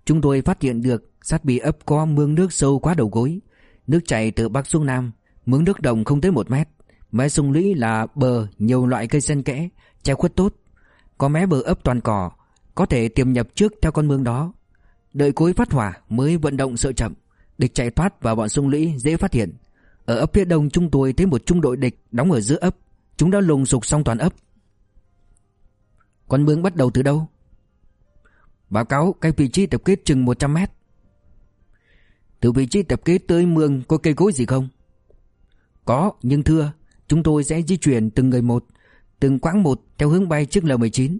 Chúng tôi phát hiện được Sát bị ấp có mương nước sâu quá đầu gối, Nước chảy từ Bắc xuống Nam, Mương nước đồng không tới 1 mét. Mé sông lũy là bờ, nhiều loại cây sen kẽ, Che khuất tốt. Có mé bờ ấp toàn cỏ, Có thể tiêm nhập trước theo con mương đó. Đợi cối phát hỏa mới vận động sợ chậm. Địch chạy thoát và bọn sung lũy dễ phát hiện. Ở ấp phía đông chúng tôi thấy một trung đội địch đóng ở giữa ấp. Chúng đã lùng sục xong toàn ấp. Con mương bắt đầu từ đâu? Báo cáo cách vị trí tập kết chừng 100 mét. Từ vị trí tập kết tới mương có cây cối gì không? Có, nhưng thưa, Chúng tôi sẽ di chuyển từng người một, Từng quãng một theo hướng bay trước L-19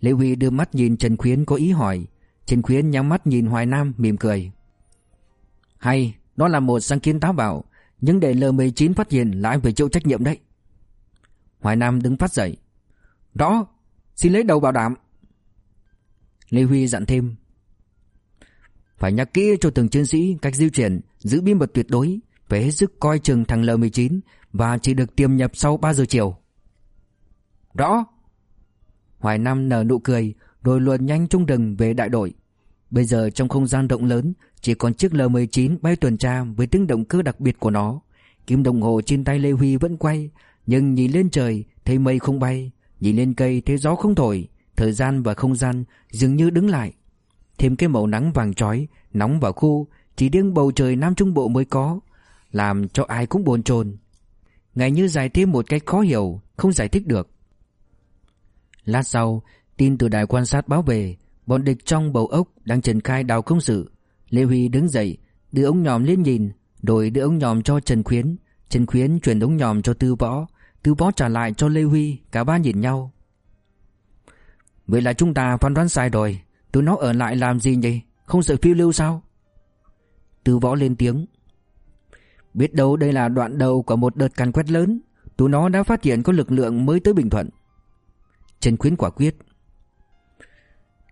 Lê Huy đưa mắt nhìn Trần Khuyến có ý hỏi Trần Khuyến nhắm mắt nhìn Hoài Nam, mỉm cười. Hay, Đó là một sáng kiến táo bạo, Nhưng để L19 phát hiện là anh phải chịu trách nhiệm đấy. Hoài Nam đứng phát dậy. Đó Xin lấy đầu bảo đảm. Lê Huy dặn thêm. Phải nhắc kỹ cho từng chiến sĩ cách di chuyển, Giữ bí mật tuyệt đối, Phải hết sức coi chừng thằng L19 Và chỉ được tiêm nhập sau 3 giờ chiều. Rõ. Hoài Nam nở nụ cười rồi luồn nhanh trung rừng về đại đội. Bây giờ trong không gian rộng lớn chỉ còn chiếc L-19 bay tuần tra với tiếng động cơ đặc biệt của nó. Kim đồng hồ trên tay Lê Huy vẫn quay, nhưng nhìn lên trời thấy mây không bay, nhìn lên cây thấy gió không thổi, thời gian và không gian dường như đứng lại. Thêm cái màu nắng vàng chói, nóng và khô, chỉ riêng bầu trời Nam Trung Bộ mới có, làm cho ai cũng bồn chồn. Ngày như dài thêm một cách khó hiểu, không giải thích được. Lát sau, Tin từ đài quan sát báo về, Bọn địch trong bầu ốc đang triển khai đào công sự. Lê Huy đứng dậy, Đưa ống nhòm lên nhìn, Rồi đưa ống nhòm cho Trần Khuyến. Trần Khuyến chuyển ống nhòm cho Tư Võ. Tư Võ trả lại cho Lê Huy, Cả ba nhìn nhau. Vậy là chúng ta phán đoán sai rồi. Tụi nó ở lại làm gì nhỉ? Không sợ phiêu lưu sao? Tư Võ lên tiếng. Biết đâu đây là đoạn đầu của một đợt càn quét lớn. Tụi nó đã phát hiện có lực lượng mới tới Bình Thuận. Trần Khuyến quả quyết.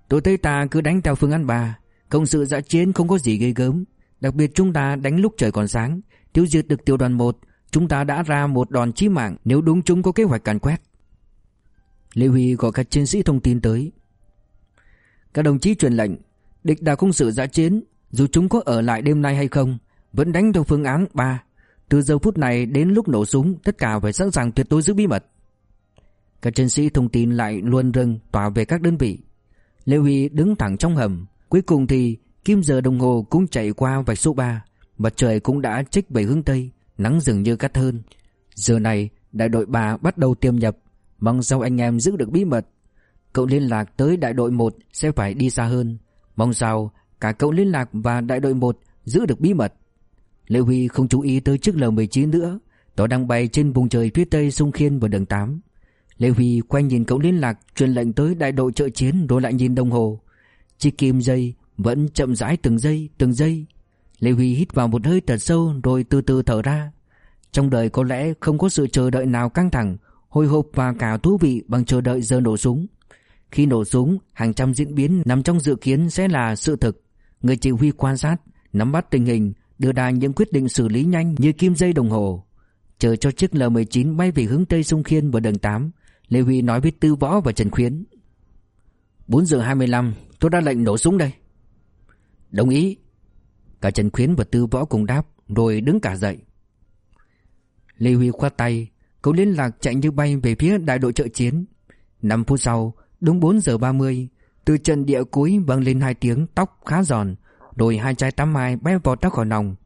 Tôi thấy ta cứ đánh theo phương án bà Công sự dã chiến không có gì ghê gớm. Đặc biệt chúng ta đánh lúc trời còn sáng. Tiêu diệt được tiểu đoàn 1 Chúng ta đã ra một đòn chí mạng Nếu đúng chúng có kế hoạch càn quét. Lê Huy gọi các chiến sĩ thông tin tới. Các đồng chí truyền lệnh, Địch đã công sự dã chiến, Dù chúng có ở lại đêm nay hay không, Vẫn đánh theo phương án 3 Từ giờ phút này đến lúc nổ súng, Tất cả phải sẵn sàng tuyệt đối giữ bí mật. Các chiến sĩ thông tin lại luôn rừng tỏa về các đơn vị. Lê Huy đứng thẳng trong hầm. Cuối cùng thì kim giờ đồng hồ cũng chạy qua vạch số 3 Mặt trời cũng đã trích về hướng Tây, Nắng dường như cắt hơn. Giờ này, đại đội 3 bắt đầu tiêm nhập, Mong sao anh em giữ được bí mật. Cậu liên lạc tới đại đội 1 Sẽ phải đi xa hơn. Mong sao cả cậu liên lạc và đại đội 1 Giữ được bí mật. Lê Huy không chú ý tới chiếc L-19 nữa. Nó đang bay trên vùng trời phía tây sung Khiên và đường 8 Lê Huy quay nhìn cậu liên lạc, Truyền lệnh tới đại đội trợ chiến, Rồi lại nhìn đồng hồ. Chiếc kim dây vẫn chậm rãi từng giây từng giây. Lê Huy hít vào một hơi thật sâu, Rồi từ từ thở ra. Trong đời có lẽ không có sự chờ đợi nào căng thẳng, Hồi hộp và cả thú vị Bằng chờ đợi giờ nổ súng. Khi nổ súng, hàng trăm diễn biến Nằm trong dự kiến sẽ là sự thực. Người chỉ huy quan sát, Nắm bắt tình hình, Đưa ra những quyết định xử lý nhanh như kim dây đồng hồ. Chờ cho chiếc L-19 bay về hướng Tây Sông Khiên và đường 8 Lê Huy nói với Tư Võ và Trần Khuyến. 4 giờ 25 tôi đã lệnh nổ súng đây. Đồng ý. Cả Trần Khuyến và Tư Võ cùng đáp, Rồi đứng cả dậy. Lê Huy khoát tay, Cậu liên lạc chạy như bay về phía đại đội trợ chiến. 5 phút sau, Đúng 4 giờ 30 Từ trận địa cuối vang lên hai tiếng tóc khá giòn, Rồi hai chai tắm mai bé vọt ra khỏi nòng.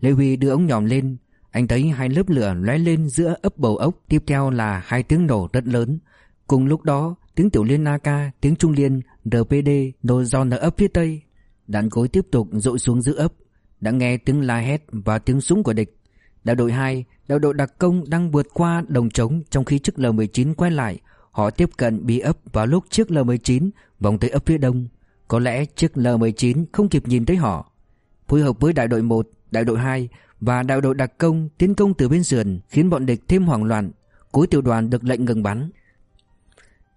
Lê Huy đưa ống nhòm lên anh thấy hai lớp lửa lóe lên giữa ấp bầu ốc, Tiếp theo là hai tiếng nổ rất lớn. Cùng lúc đó, tiếng tiểu liên AK Tiếng trung liên RPD nổ giòn ở ấp phía tây. Đạn cối tiếp tục dội xuống giữa ấp. Đã nghe tiếng la hét và tiếng súng của địch. Đại đội 2 Đại đội đặc công đang vượt qua đồng trống Trong khi chiếc L-19 quay lại. Họ tiếp cận bí ấp vào lúc chiếc L-19 Vòng tới ấp phía đông. Có lẽ chiếc L-19 không kịp nhìn thấy họ. Phối hợp với đại đội 1 Đại đội 2 và đại đội đặc công tiến công từ bên sườn khiến bọn địch thêm hoảng loạn. Cuối tiểu đoàn được lệnh ngừng bắn.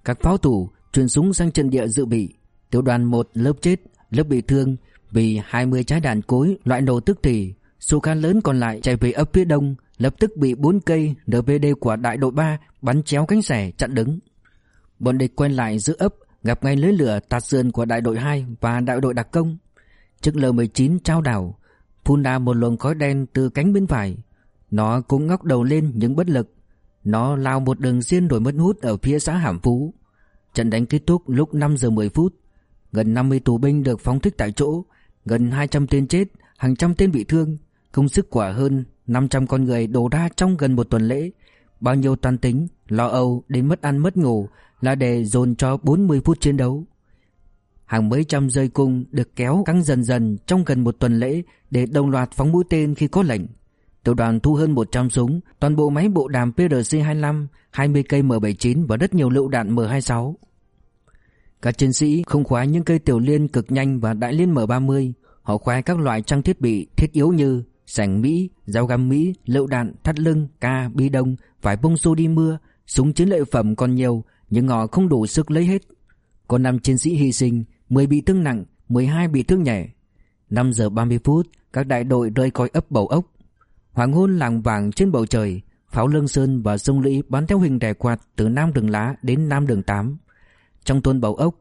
Các pháo thủ chuyển súng sang trận địa dự bị. Tiểu đoàn 1 lớp chết, lớp bị thương vì 20 trái đạn cối loại nổ tức thì. Số khá lớn còn lại chạy về ấp phía đông, lập tức bị 4 cây RPD của đại đội 3 bắn chéo cánh xẻ chặn đứng. Bọn địch quay lại giữ ấp, gặp ngay lưới lửa tạt sườn của đại đội 2 và đại đội đặc công. Chiếc L-19 trao đảo, phun ra một luồng khói đen từ cánh bên phải. Nó cũng ngóc đầu lên những bất lực. Nó lao một đường xiên rồi mất hút ở phía xã Hàm Phú. Trận đánh kết thúc lúc 5 giờ 10 phút. Gần 50 tù binh được phóng thích tại chỗ, gần 200 tên chết, hàng trăm tên bị thương. Công sức quả hơn 500 con người đổ ra trong gần một tuần lễ. Bao nhiêu toan tính, lo âu đến mất ăn mất ngủ là để dồn cho 40 phút chiến đấu. Hàng mấy trăm dây cung được kéo căng dần dần trong gần một tuần lễ để đồng loạt phóng mũi tên khi có lệnh. Tiểu đoàn thu hơn 100 súng, toàn bộ máy bộ đàm PRC-25, 20 cây M79 và rất nhiều lựu đạn M26. Các chiến sĩ không khoái những cây tiểu liên cực nhanh và đại liên M30, họ khoái các loại trang thiết bị thiết yếu như sảnh Mỹ, dao găm Mỹ, lựu đạn, thắt lưng, ca, bi đông, vải bông xô đi mưa, súng chiến lợi phẩm còn nhiều nhưng họ không đủ sức lấy hết. Có 5 chiến sĩ hy sinh, 10 bị thương nặng, 12 bị thương nhẹ. 5 giờ 30 phút, các đại đội rơi coi ấp bầu ốc. Hoàng hôn làng vàng trên bầu trời, pháo lương sơn và sông lũy bắn theo hình đè quạt từ nam đường lá đến nam đường 8. Trong thôn bầu ốc,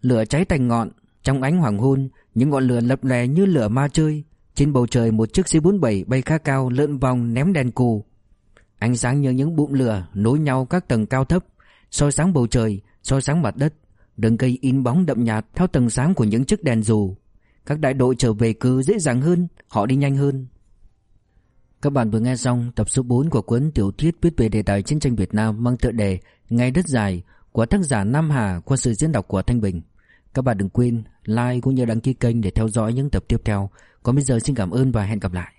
lửa cháy thành ngọn, trong ánh hoàng hôn, những ngọn lửa lập lè như lửa ma chơi. Trên bầu trời một chiếc C-47 bay khá cao lượn vòng ném đèn cù. Ánh sáng như những bụng lửa nối nhau các tầng cao thấp, soi sáng bầu trời, soi sáng mặt đất. Đường cây in bóng đậm nhạt theo tầng sáng của những chiếc đèn dù. Các đại đội trở về cứ dễ dàng hơn, họ đi nhanh hơn. Các bạn vừa nghe xong tập số 4 của cuốn tiểu thuyết viết về đề tài chiến tranh Việt Nam mang tựa đề Ngày đất dài của tác giả Nam Hà qua sự diễn đọc của Thanh Bình. Các bạn đừng quên like cũng như đăng ký kênh để theo dõi những tập tiếp theo. Còn bây giờ xin cảm ơn và hẹn gặp lại.